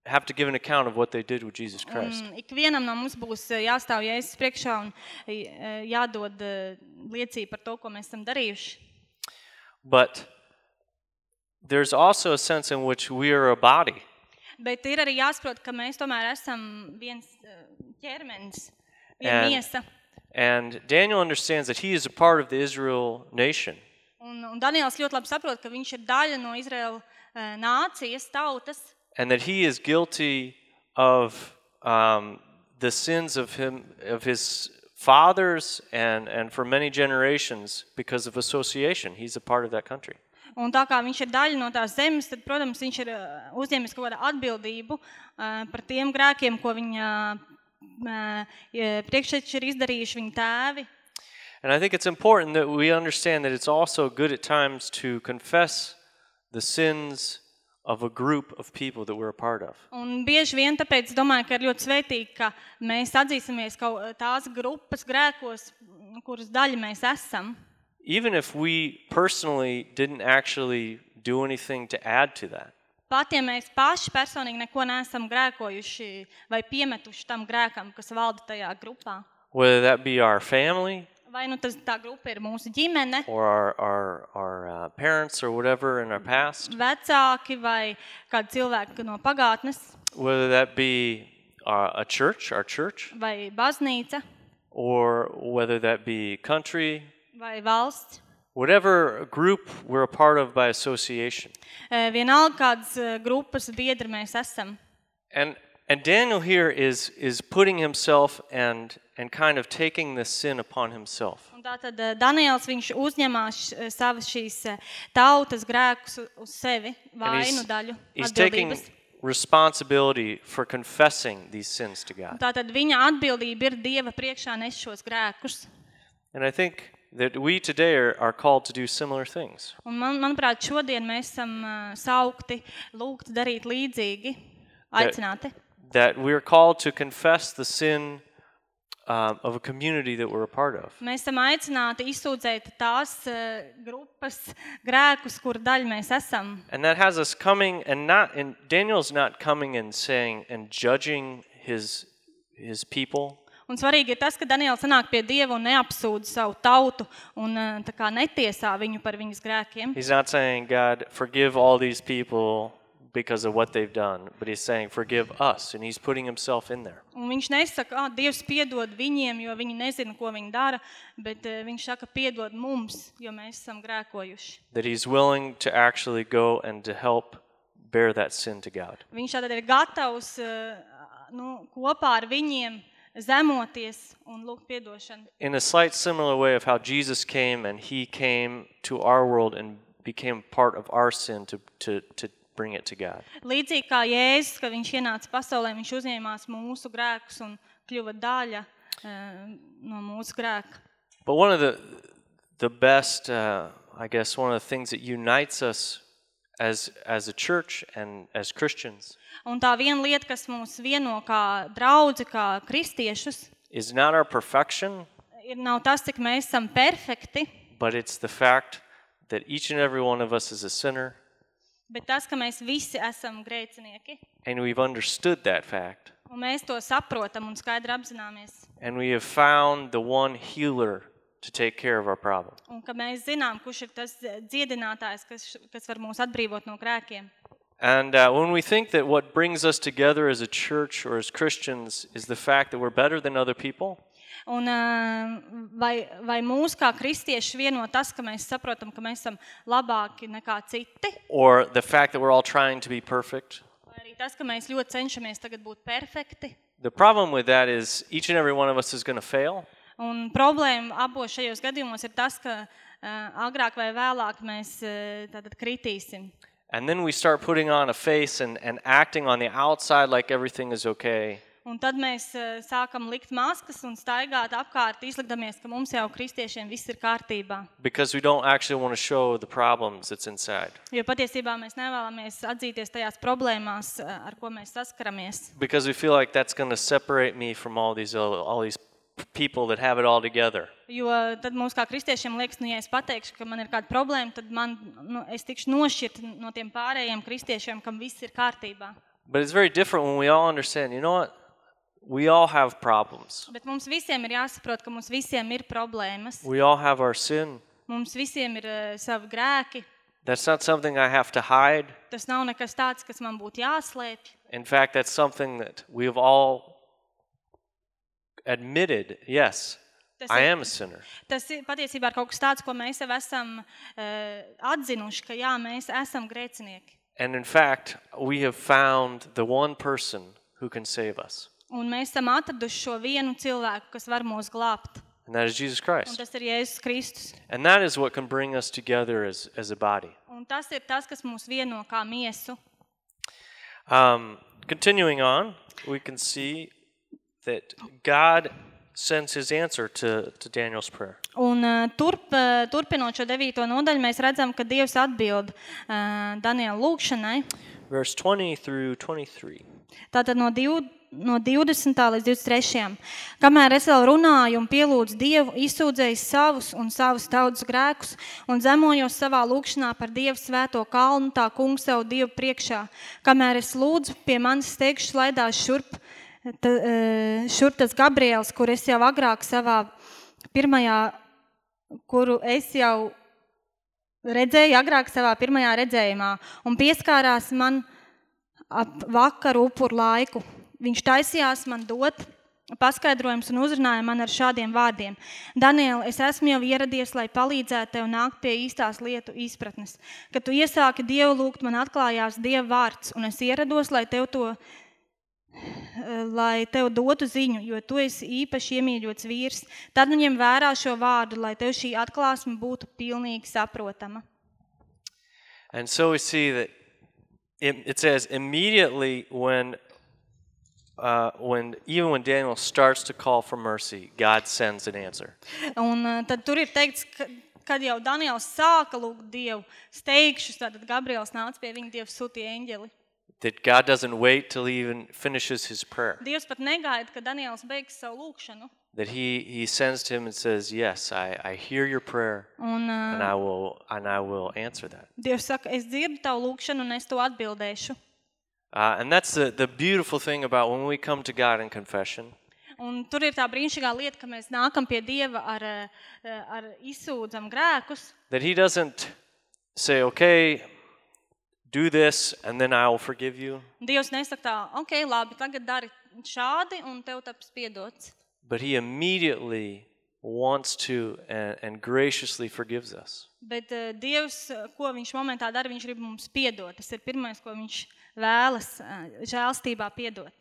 have to give an account of what they did with Jesus Christ. Un ikvienam no mums būs eh, jāstāv Jēzus priekšā un eh, jādod eh, liecība par to, ko mēs esam darījuši. But there's also a sense in which we are a body. Bet ir arī jāsaprot, ka mēs tomēr esam viens eh, ķermenis, viena miesa. And Daniel understands that he is a part of the Israel nation. Un, un Daniels ļoti labi saprot, ka viņš ir daļa no Izraēlas nācijas, tautas, and that he is guilty of um, the sins of him of his fathers and and for many generations because of association he's a part of that country Un tā kā viņš ir daļa no tās zemes, tad, protams, viņš ir ā, uzņēmis kaut kādu atbildību ā, par tiem grēkiem, ko viņa priekšteči ir izdarījuši viņa tēvi. and i think it's important that we understand that it's also good at times to confess the sins of a group of people that we're a part of Un bieži vien tāpēc domāju, ka ir ļoti svētīgi, ka mēs atzīsimies kaut tās grupas grēkos, kuras daļa mēs esam. Even if we personally didn't actually do anything to add to that. Pat ja mēs paši personīgi neko neesam grēkojuši vai piemetuši tam grēkam, kas valda tajā grupā. whether that be our family Vai nu tas tā grupa ir mūsu ģimene, or our, our, our uh, parents or whatever in our past, vecāki vai kādi cilvēki no pagātnes, whether that be uh, a church, our church, vai baznīca, or whether that be country, vai valsts. whatever group we're a part of by association. Eh, Vienalga kādas eh, grupas biedri mēs esam. And, and Daniel here is, is putting himself and, and kind of taking this sin upon himself. Un Tātad eh, Daniels viņš uzņemās eh, savas šīs eh, tautas grēkus uz sevi, And vainu daļu, he's taking atbildības. responsibility for confessing these sins to Un God. Tātad viņa atbildība ir Dieva priekšā nes šos grēkus. And I think that we today are, are called to do similar things. Un man, manuprāt, šodien mēs esam uh, saukti, lūgti darīt līdzīgi, aicināti. That we're called to confess the sin um, of a community that we're a part of. Mēs esam aicināti izsūdzēt tās uh, grupas grēkus, kur daļa mēs esam. And that has us coming and not and Daniel's not coming and saying and judging his his people. Un svarīgi ir tas, ka Daniels sanāk pie Dieva un neapsūdz savu tautu un uh, tā kā netiesā viņu par viņas grēkiem. He's not saying, God, forgive all these people because of what they've done, but he's saying, forgive us. And he's putting himself in there. Un viņš nesaka, ah, Dievs piedod viņiem, jo viņi nezina, ko viņi dara, bet uh, viņš saka, piedod mums, jo mēs esam grēkojuši. That he's willing to actually go and to help bear that sin to God. Viņš tātad ir gatavs uh, nu, kopā ar viņiem zemoties un lūgt piedošanu. In a slight similar way of how Jesus came and he came to our world and became part of our sin to, to, to bring it to God. Līdzīgi kā Jēzus, kad viņš ienāca pasaulē, viņš uzņēmās mūsu grēkus un kļuva daļa uh, no mūsu grēka. But one of the the best, uh, I guess, one of the things that unites us as as a church and as Christians Un tā viena lieta, kas mūs vieno kā draudzi, kā kristiešus, is not our perfection, ir nav tas, cik mēs esam perfekti, but it's the fact that each and every one of us is a sinner, bet tas, ka mēs visi esam grēcinieki. and we've understood that fact, Un mēs to saprotam un skaidri apzināmies. and we have found the one healer to take care of our problem. Un ka mēs zinām, kurš ir tas dziedinātājs, kas, kas var mūs atbrīvot no grēkiem. And uh, when we think that what brings us together as a church or as Christians is the fact that we're better than other people, Un, ā, vai, vai mūs kā kristieši vieno tas, ka mēs saprotam, ka mēs esam labāki nekā citi, or the fact that we're all trying to be perfect, vai arī tas, ka mēs ļoti cenšamies tagad būt perfekti. the problem with that is each and every one of us is going to fail. Un problēma abos šajos gadījumos ir tas, ka agrāk vai vēlāk mēs tātad kritīsim. And then we start putting on a face and, and acting on the outside like everything is okay. Un tad mēs sākam likt maskas un staigāt apkārt, izlikdamies, ka mums jau kristiešiem viss ir kārtībā. Because we don't actually want to show the problems that's inside. Jo patiesībā mēs nevēlamies atzīties tajās problēmās, ar ko mēs saskaramies. Because we feel like that's going to separate me from all these, all these people that have it all together. Jo tad mums kā kristiešiem liekas, nu, ja es pateikšu, ka man ir kāda problēma, tad man, nu, es tikšu nošķirt no tiem pārējiem kristiešiem, kam viss ir kārtībā. But it's very different when we all understand, you know what? We all have problems. Bet mums visiem ir jāsaprot, ka mums visiem ir problēmas. We all have our sin. Mums visiem ir uh, savi grēki. That's not something I have to hide. Tas nav nekas tāds, kas man būtu jāslēpj. In fact, that's something that we've all admitted, yes, Tas I am a sinner. Tas ir patiesībā kaut kas tāds, ko mēs jau esam uh, atzinuši, ka jā, mēs esam grēcinieki. And in fact, we have found the one person who can save us, Un mēs esam atraduši šo vienu cilvēku, kas var mūs glābt. and that is Jesus Un Christ. tas ir Jēzus Kristus. And that is what can bring us together as, as a body. Un tas ir tas, kas mūs vieno kā miesu. Um, continuing on, we can see that God sends his answer to, to Daniel's prayer. Un uh, turp, uh, turpinot šo devīto nodaļu, mēs redzam, ka Dievs atbild uh, Daniela lūgšanai. Verse 20 through 23. Tātad no, div, no 20. līdz 23. Kamēr es vēl runāju un pielūdzu Dievu, izsūdzēju savus un savus tautas grēkus un zemojos savā lūgšanā par Dievu svēto kalnu, tā kungu savu Dievu priekšā. Kamēr es lūdzu, pie manis steigšu slaidās šurp, ta, eh, šurp tas Gabriels, kur es jau agrāk savā pirmajā, kuru es jau redzēju agrāk savā pirmajā redzējumā, un pieskārās man ap vakaru upuru laiku. Viņš taisījās man dot paskaidrojums un uzrunāja man ar šādiem vārdiem. Daniel, es esmu jau ieradies, lai palīdzētu tev nākt pie īstās lietu izpratnes. Kad tu iesāki Dievu lūgt, man atklājās Dieva vārds, un es ierados, lai tev to lai tev dotu ziņu, jo tu esi īpaši iemīļots vīrs. Tad nu ņem vērā šo vārdu, lai tev šī atklāsme būtu pilnīgi saprotama. And so we see that it, it says immediately when, uh, when even when Daniel starts to call for mercy, God sends an answer. Un uh, tad tur ir teikts, ka, kad jau Daniels sāka lūgt Dievu steigšus, tad Gabriels nāca pie viņa Dievs sūtīja eņģeli. That God doesn't wait till he even finishes his prayer. Dievs pat negaida, ka Daniels beigs savu lūkšanu. That he, he sends to him and says, Yes, I, I hear your prayer Un uh, and I will and I will answer that. Dievs saka, es dzirdu tavu lūkšanu un es to atbildēšu. Uh, and that's the, the beautiful thing about when we come to God in confession. Un tur ir tā brīnišķīgā lieta, ka mēs nākam pie Dieva ar, uh, ar izsūdzam grēkus. That he doesn't say, Okay, do this and then I will forgive you. Dievs nesaka tā, ok, labi, tagad dari šādi un tev taps piedots. But he immediately wants to and, and graciously forgives us. Bet uh, Dievs, uh, ko viņš momentā dara, viņš grib mums piedot. Tas ir pirmais, ko viņš vēlas uh, žēlstībā piedot.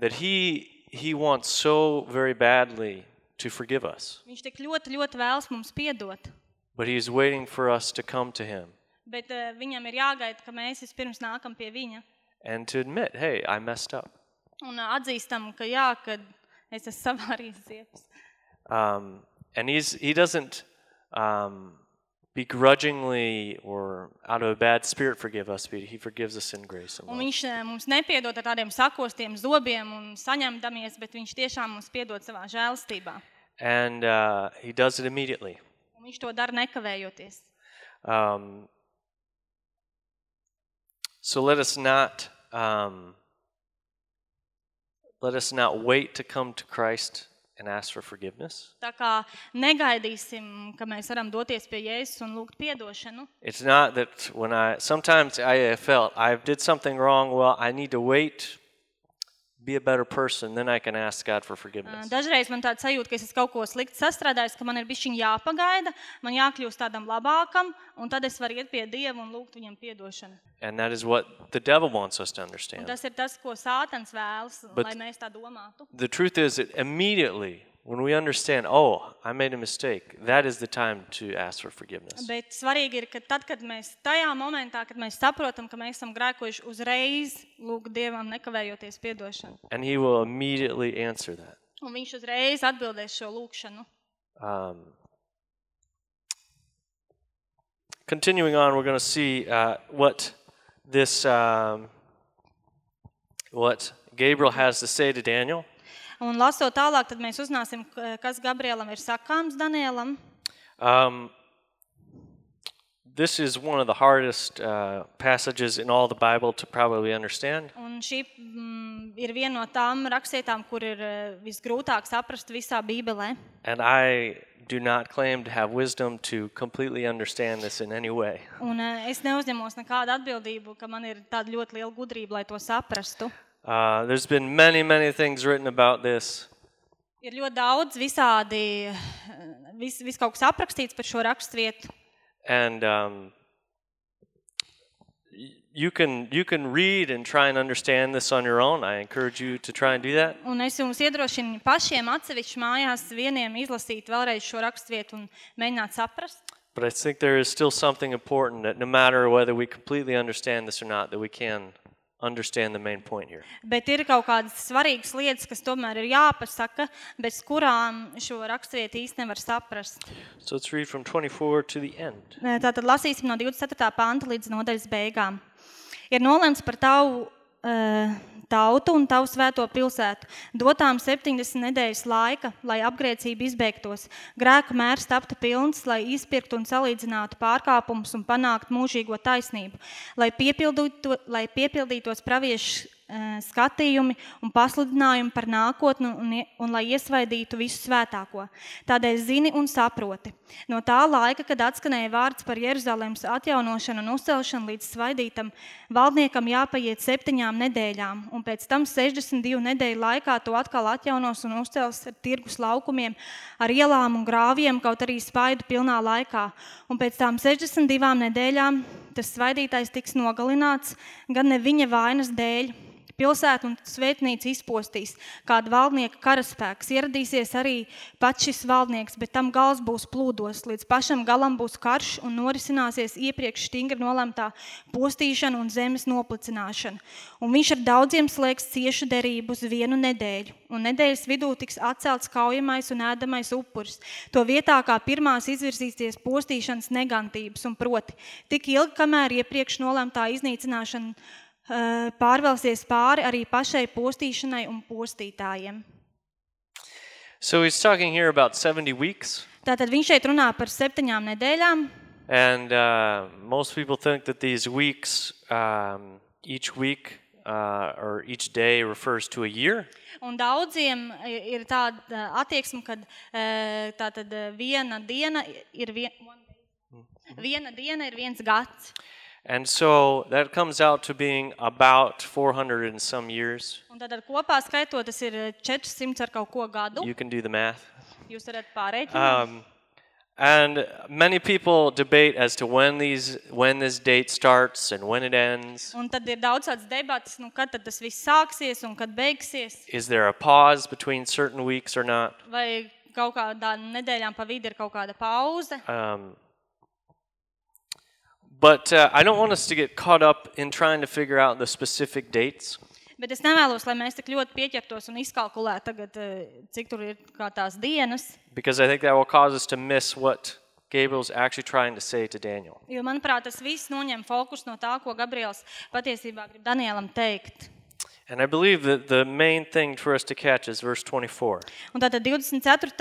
That he he wants so very badly to forgive us. Viņš tik ļoti, ļoti vēlas mums piedot. But he's waiting for us to come to him Bet uh, viņam ir jāgaida, ka mēs vispirms nākam pie viņa and to admit, hey, I messed up. un uh, atzīstam, ka jā, kad es esmu savārījis ziepes. Um, and he's he doesn't um, begrudgingly or out of a bad spirit forgive us, but he forgives us in grace and Un viņš uh, mums nepiedod ar tādiem sakostiem zobiem un saņemdamies, bet viņš tiešām mums piedod savā žēlstībā. And uh, he does it immediately. Un viņš to dara nekavējoties. Um, so let us not um, let us not wait to come to Christ and ask for forgiveness. Tā kā negaidīsim, ka mēs varam doties pie Jēzus un lūgt piedošanu. It's not that when I sometimes I felt I did something wrong. Well, I need to wait, be a better person, then I can ask God for forgiveness. Э, Dažreiz man tāds sajūta, ka es esmu kaut ko slikti sastrādājis, ka man ir bijis jāpagaida, man jākļūst tādam labākam, un tad es varu iet pie Dieva un lūgt viņam piedošanu. And that is what the devil wants us to Un understand. tas ir tas, ko Sātans vēlas, Bet- lai mēs tā domātu. The truth is that immediately when we understand, oh, I made a mistake, that is the time to ask for forgiveness. Bet svarīgi ir, ka tad, kad mēs tajā momentā, kad mēs saprotam, ka mēs esam grēkojuši, uzreiz lūgt Dievam nekavējoties piedošanu. And he will immediately answer that. Un viņš uzreiz atbildēs šo lūkšanu. Um, continuing on, we're going to see uh, what this, um, what Gabriel has to say to Daniel. Un lasot tālāk, tad mēs uzzināsim, k- kas Gabrielam ir sakāms Danielam. Um, this is one of the hardest uh, passages in all the Bible to probably understand. Un šī mm, ir viena no tām rakstietām, kur ir eh, visgrūtāk saprast visā Bībelē. And I do not claim to have wisdom to completely understand this in any way. Un eh, es neuzņemos nekādu atbildību, ka man ir tāda ļoti liela gudrība, lai to saprastu. Uh, there's been many, many things written about this. Ir ļoti daudz visādi, eh, vis, vis kaut kas aprakstīts par šo rakstvietu. and um, y- you can you can read and try and understand this on your own. I encourage you to try and do that. Un es jums iedrošinu pašiem atsevišķi mājās vieniem izlasīt vēlreiz šo rakstvietu un mēģināt saprast. But I think there is still something important that no matter whether we completely understand this or not, that we can understand the main point here. Bet ir kaut kādas svarīgas lietas, kas tomēr ir jāpasaka, bez kurām šo raksturvietu īsti nevar saprast. So let's read from 24 to the end. Tātad lasīsim no 24. panta līdz nodaļas beigām. Ir nolēmts par tavu uh, tautu un tavu svēto pilsētu, dotām 70 nedēļas laika, lai apgrēcība izbeigtos, grēku mērs taptu pilns, lai izpirktu un salīdzinātu pārkāpumus un panāktu mūžīgo taisnību, lai, piepildīto, lai piepildītos praviešu skatījumi un pasludinājumi par nākotni un, un lai iesvaidītu visu svētāko. Tādēļ zini un saproti. No tā laika, kad atskanēja vārds par Jeruzalemes atjaunošanu un uzcelšanu līdz svaidītam, valdniekam jāpaiet septiņām nedēļām, un pēc tam 62 nedēļu laikā to atkal atjaunos un uzcels ar tirgus laukumiem, ar ielām un grāviem, kaut arī spaidu pilnā laikā. Un pēc tām 62 nedēļām tas svaidītājs tiks nogalināts gan ne viņa vainas dēļ, pilsētu un svētnīcu izpostīs, kāda valdnieka karaspēks. Ieradīsies arī pats šis valdnieks, bet tam gals būs plūdos. Līdz pašam galam būs karš un norisināsies iepriekš stingri nolemtā postīšana un zemes noplicināšana. Un viņš ar daudziem slēgs ciešu derību uz vienu nedēļu. Un nedēļas vidū tiks atcelts kaujamais un ēdamais upuris. To vietā kā pirmās izvirzīsies postīšanas negantības un proti. Tik ilgi, kamēr iepriekš nolemtā iznīcināšana pārvelsies pāri arī pašai postīšanai un postītājiem. So he's talking here about 70 weeks. Tātad viņš šeit runā par septiņām nedēļām. And uh, most people think that these weeks, um, each week uh, or each day refers to a year. Un daudziem ir tāda attieksme, kad eh, tātad viena diena ir vien, viena diena ir viens gads. And so that comes out to being about 400 and some years. Un tad kopā skaitot, tas ir 400 ar kaut ko gadu. You can do the math. Jūs varat pārreikināt. Um, and many people debate as to when these when this date starts and when it ends. Un tad ir daudz tādas debatas, nu kad tad tas viss sāksies un kad beigsies. Is there a pause between certain weeks or not? Vai kaut kādā nedēļām pa vidu ir kaut kāda pauze? Um, But uh, I don't want us to get caught up in trying to figure out the specific dates. Bet es nevēlos, lai mēs tik ļoti pieķertos un izkalkulētu tagad, uh, cik tur ir kā tās dienas. Because I think that will cause us to miss what Gabriel's actually trying to say to Daniel. Jo, manuprāt, tas viss noņem fokus no tā, ko Gabriels patiesībā grib Danielam teikt. And I believe that the main thing for us to catch is verse 24. Un tātad 24.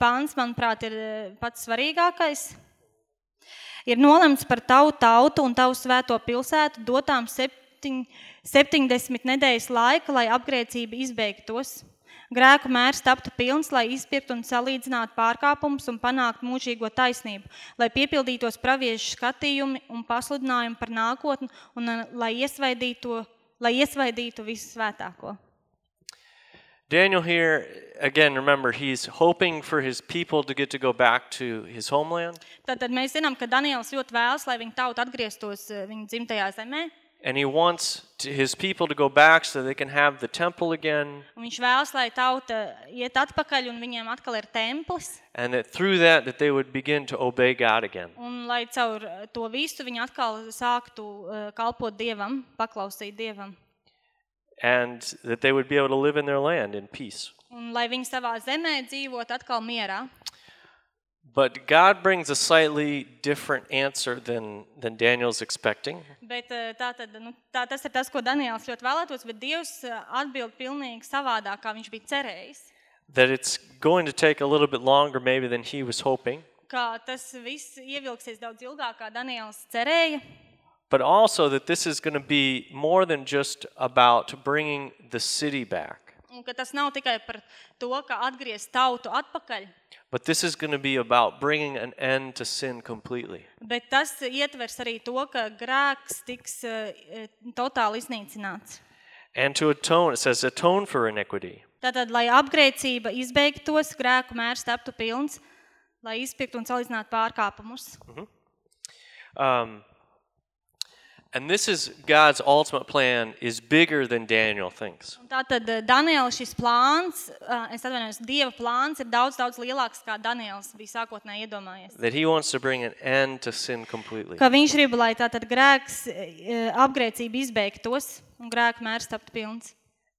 pāns, manuprāt, ir uh, pats svarīgākais. Ir nolemts par tavu tautu un tavu svēto pilsētu dotām septiņ, 70 nedēļas laika, lai apgrēcība izbeigtos. Grēku mērs taptu pilns, lai izpirktu un salīdzinātu pārkāpumus un panāktu mūžīgo taisnību, lai piepildītos praviešu skatījumi un pasludinājumi par nākotni un lai iesvaidītu, lai iesvaidītu visu svētāko. Daniel here, again, remember, he's hoping for his people to get to go back to his homeland. Tātad mēs zinām, ka Daniels ļoti vēlas, lai viņa tauta atgrieztos eh, viņa dzimtajā zemē. And he wants to, his people to go back so they can have the temple again. Un viņš vēlas, lai tauta iet atpakaļ un viņiem atkal ir templis. And that through that, that they would begin to obey God again. Un lai caur eh, to visu viņi atkal sāktu uh, kalpot Dievam, paklausīt Dievam. And that they would be able to live in their land in peace. Un lai viņi savā zemē dzīvot atkal mierā. But God brings a slightly different answer than, than Daniel's expecting. Bet eh, tā, tad, nu, tā tas ir tas, ko Daniels ļoti vēlētos, bet Dievs eh, atbild pilnīgi savādāk, kā viņš bija cerējis. That it's going to take a little bit longer maybe than he was hoping. Kā tas viss ievilksies daudz ilgāk, kā Daniels cerēja. But also that this is going to be more than just about bringing the city back. Un ka tas nav tikai par to, ka atgriezt tautu atpakaļ. But this is going to be about bringing an end to sin completely. Bet tas ietvers arī to, ka grēks tiks uh, totāli iznīcināts. And to atone, it says atone for iniquity. Tātad, lai apgrēcība izbeigtos, grēku mērs taptu pilns, lai izpirktu un salīdzinātu pārkāpumus. Mm -hmm. um, And this is God's ultimate plan is bigger than Daniel thinks. Tātad eh, Daniela šis plāns, eh, es atvainojos, Dieva plāns ir daudz, daudz lielāks, kā Daniels bija sākotnēji iedomājies. That he wants to bring an end to sin completely. Ka viņš grib, lai tātad grēks, eh, apgrēcība izbeigtos un grēku mērs taptu pilns.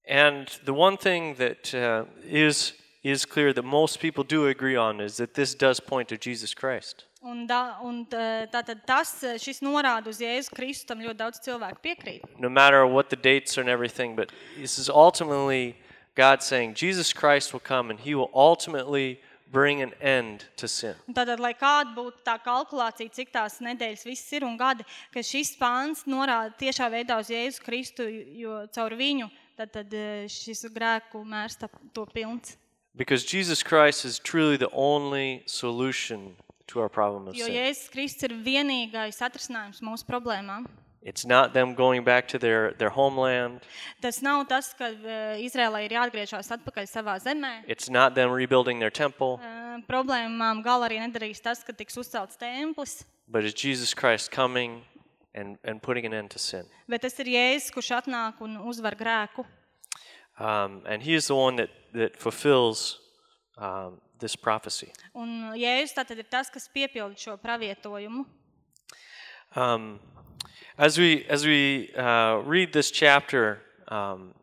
And the one thing that uh, is, is clear that most people do agree on is that this does point to Jesus Christ. Un, da, un tātad tas, šis norāda uz Jēzu Kristu, tam ļoti daudz cilvēku piekrīt. No matter what the dates and everything, but this is ultimately God saying Jesus Christ will come and he will ultimately bring an end to sin. Un tātad, lai kāda būtu tā kalkulācija, cik tās nedēļas viss ir un gadi, ka šis pāns norāda tiešā veidā uz Jēzu Kristu, jo caur viņu tad, tad šis grēku mērs to pilns. Because Jesus Christ is truly the only solution to our problem of jo sin. Jēzus Kristus ir vienīgais atrisinājums mūsu problēmām. It's not them going back to their, their homeland. Tas nav tas, ka Izrēlai ir jāatgriežas atpakaļ savā zemē. It's not them rebuilding their temple. Uh, problēmām gala arī nedarīs tas, ka tiks uzcelts templis. But it's Jesus Christ coming and, and putting an end to sin. Bet tas ir Jēzus, kurš atnāk un uzvar grēku. Um, and he is the one that, that fulfills um, this prophecy. Un Jēzus tātad ir tas, kas piepilda šo pravietojumu. Um, as we, as we uh, read this chapter, um,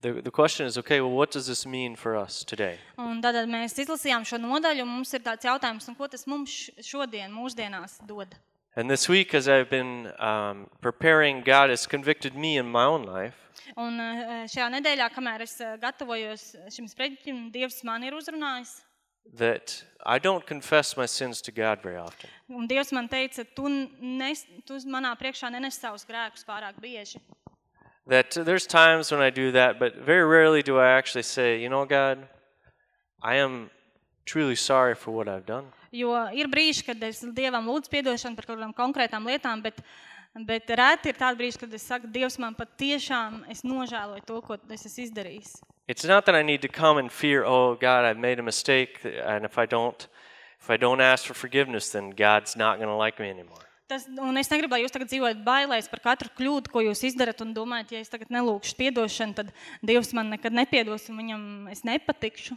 the, the question is, okay, well, what does this mean for us today? Un tad mēs izlasījām šo nodaļu, un mums ir tāds jautājums, un ko tas mums šodien, mūsdienās dod. And this week, as I've been um, preparing, God has convicted me in my own life Un eh, šajā nedēļā, kamēr es eh, gatavojos šim sprediķim, Dievs man ir uzrunājis. that I don't confess my sins to God very often. Un Dievs man teica, tu, nes, tu manā priekšā nenes savus grēkus pārāk bieži. That there's times when I do that, but very rarely do I actually say, you know, God, I am truly sorry for what I've done. Jo ir brīži, kad es Dievam lūdzu piedošanu par kaut kādām konkrētām lietām, bet, bet reti ir tādi brīži, kad es saku, Dievs man pat tiešām es nožēloju to, ko es esmu izdarījis. It's not that I need to come and fear, oh God, I've made a mistake, and if I don't, if I don't ask for forgiveness, then God's not going to like me anymore. Tas, un es negribu, lai jūs tagad dzīvojat bailēs par katru kļūdu, ko jūs izdarat, un domājat, ja es tagad nelūkšu piedošanu, tad Dievs man nekad nepiedos, un viņam es nepatikšu.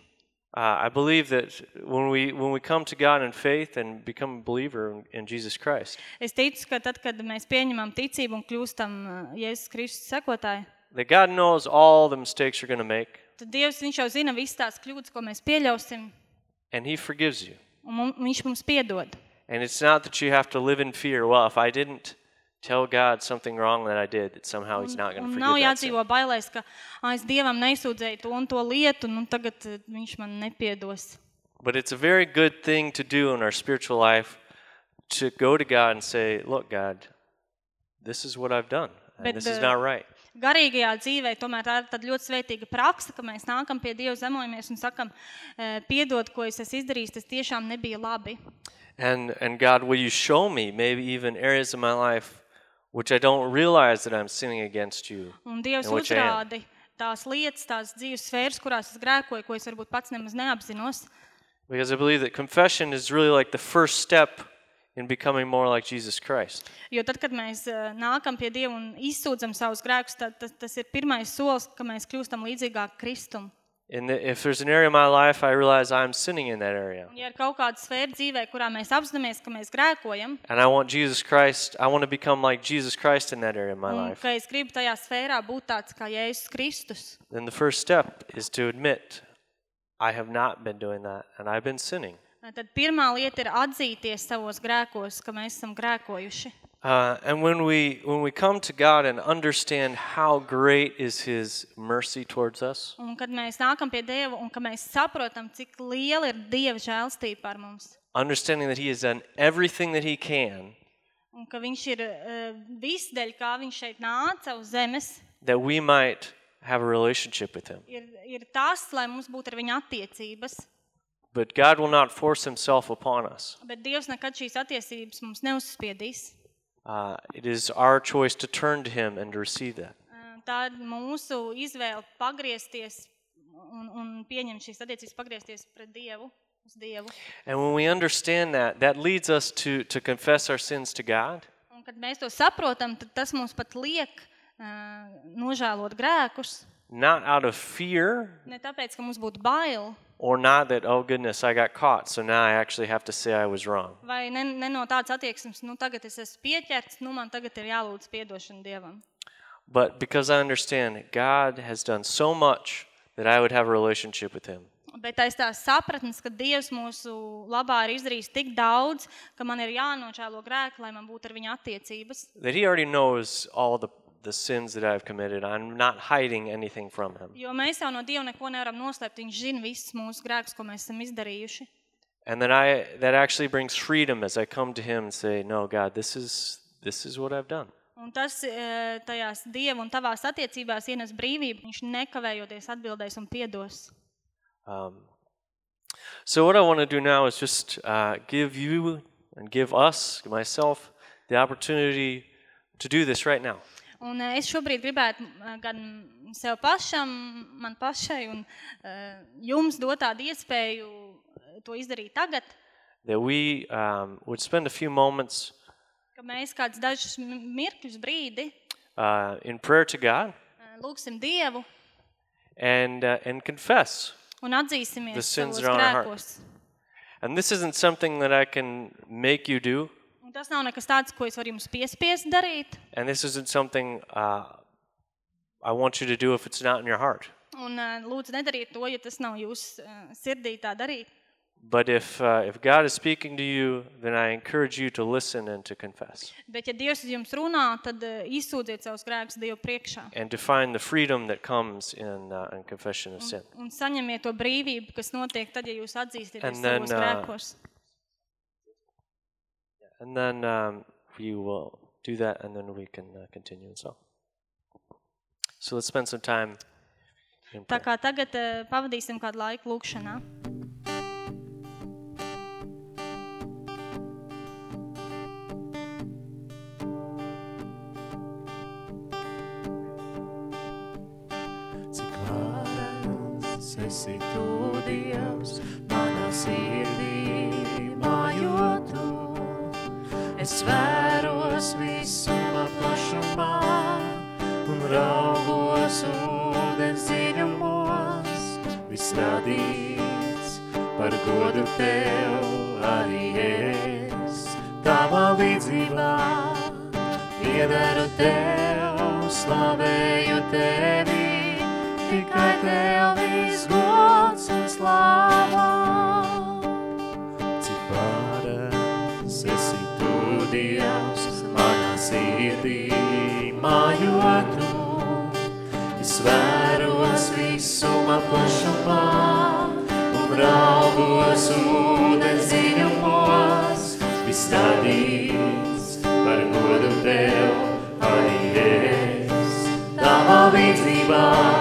Uh, I believe that when we, when we come to God in faith and become a believer in, in Jesus Christ, Es ticu, ka tad, kad mēs pieņemam ticību un kļūstam uh, Jēzus Kristus sekotāji, that God knows all the mistakes you're going to make, tad Dievs viņš jau zina visas tās kļūdas, ko mēs pieļausim, and He forgives you. un mum- viņš mums piedod. And it's not that you have to live in fear. Well, if I didn't tell God something wrong that I did, that somehow He's not going to Un nav forgive that sin. jādzīvo bailēs, ka "Ā, es Dievam neizsūdzēju to un to lietu, un tagad uh, viņš man nepiedos. But it's a very good thing to do in our spiritual life to go to God and say, Look, God, this is what I've done. And But this is the- not right. Garīgajā dzīvē tomēr tā ir tāda ļoti svētīga praksa, ka mēs nākam pie Dieva, zemojamies un sakam, "Eh, piedod, ko es esmu izdarījis, tas tiešām nebija labi. And, and God, will you show me maybe even areas of my life which I don't realize that I'm sinning against you? Un Dievs And which I am. uzrādi tās lietas, tās dzīves sfēras, kurās es grēkoju, ko es varbūt pats nemaz neapzinos. Because I believe that confession is really like the first step in becoming more like Jesus Christ. Jo tad, kad mēs eh, nākam pie Dieva un izsūdzam savus grēkus, tad tas, tas ir pirmais solis, ka mēs kļūstam līdzīgāk Kristum. And that if there's an area of my life I realize I'm sinning in that area, Un Ja ir kaut kāda sfēra dzīvē, kurā mēs apzināmies, ka mēs grēkojam, and I want Jesus Christ, I want to become like Jesus Christ in that area of my un life, ka es gribu tajā sfērā būt tāds kā Jēzus Kristus, then the first step is to admit I have not been doing that and I've been sinning. tad pirmā lieta ir atzīties savos grēkos, ka mēs esam grēkojuši. Uh, and when we when we come to God and understand how great is His mercy towards us, Un kad mēs nākam pie Dieva un ka mēs saprotam, cik liela ir Dieva žēlstība par mums, understanding that He has done everything that He can, un ka Viņš ir uh, visdēļ, kā Viņš šeit nāca uz zemes, that we might have a relationship with Him. ir, ir tas, lai mums būtu ar Viņu attiecības. But God will not force Himself upon us. Bet Dievs nekad šīs attiecības mums neuzspiedīs. Uh, it is our choice to turn to Him and to receive that. Uh, Tā ir mūsu izvēle pagriezties un, un pieņemt šīs attiecības, pagriezties pret Dievu, uz Dievu. And when we understand that, that leads us to, to confess our sins to God. Un, kad mēs to saprotam, tad tas mums pat liek uh, nožēlot grēkus. Not out of fear Ne tāpēc, ka mums būtu bail, or not that, oh goodness, I got caught, so now I actually have to say I was wrong. vai ne, ne no tādas attieksmes, nu tagad es esmu pieķerts, nu man tagad ir jālūdz piedošana Dievam. But because I understand that God has done so much that I would have a relationship with Him. Bet aiz tās sapratnes, ka Dievs mūsu labā ir izdarījis tik daudz, ka man ir jānočēlo grēki, lai man būtu ar viņu attiecības. That He already knows all the, the sins that I've committed. I'm not hiding anything from Him. Jo mēs jau no Dieva neko nevaram noslēpt. Viņš zina visus mūsu grēkus, ko mēs esam izdarījuši. And then I that actually brings freedom as I come to Him and say, No, God, this is this is what I've done. Un tas eh, tajās Dieva un tavās attiecībās ienes brīvību. Viņš nekavējoties atbildēs un piedos. Um, so what I want to do now is just uh, give you and give us, myself, the opportunity to do this right now. Un eh, es šobrīd gribētu eh, gan sev pašam, man pašai un eh, jums dot tādu iespēju to izdarīt tagad. That we um, would spend a few moments ka mēs kāds dažus mirkļus brīdi uh, in prayer to God lūgsim Dievu and, uh, and confess. un atzīsimies The sins savos are on our grēkos. And this isn't something that I can make you do, tas nav nekas tāds, ko es varu jums piespiest darīt. and this isn't something uh, I want you to do if it's not in your heart. Un uh, lūdzu nedariet to, ja tas nav jūs uh, sirdī tā darīt. But if, uh, if God is speaking to you, then I encourage you to listen and to confess Bet ja Dievs uz jums runā, tad uh, izsūdziet savus grēkus Dievu priekšā. and to find the freedom that comes in, uh, in confession of sin. Un saņemiet to brīvību, kas notiek tad, ja jūs atzīstat And savos then, uh, grēkos. And then um, we will do that and then we can uh, continue in song. So let's spend some time Tā kā tagad uh, pavadīsim kādu laiku lūkšanā. Cik varens esi tu, Dievs, Es vēros visuma plašumā un raugos ūdens dziļumos. Viss radīts par godu Tev arī es. Tavā līdzībā piederu Tev, slavēju Tevi, tikai Tev raugos ūdens dziļumos. Viss radīts par godu Tev, arī es. Tavā līdzībā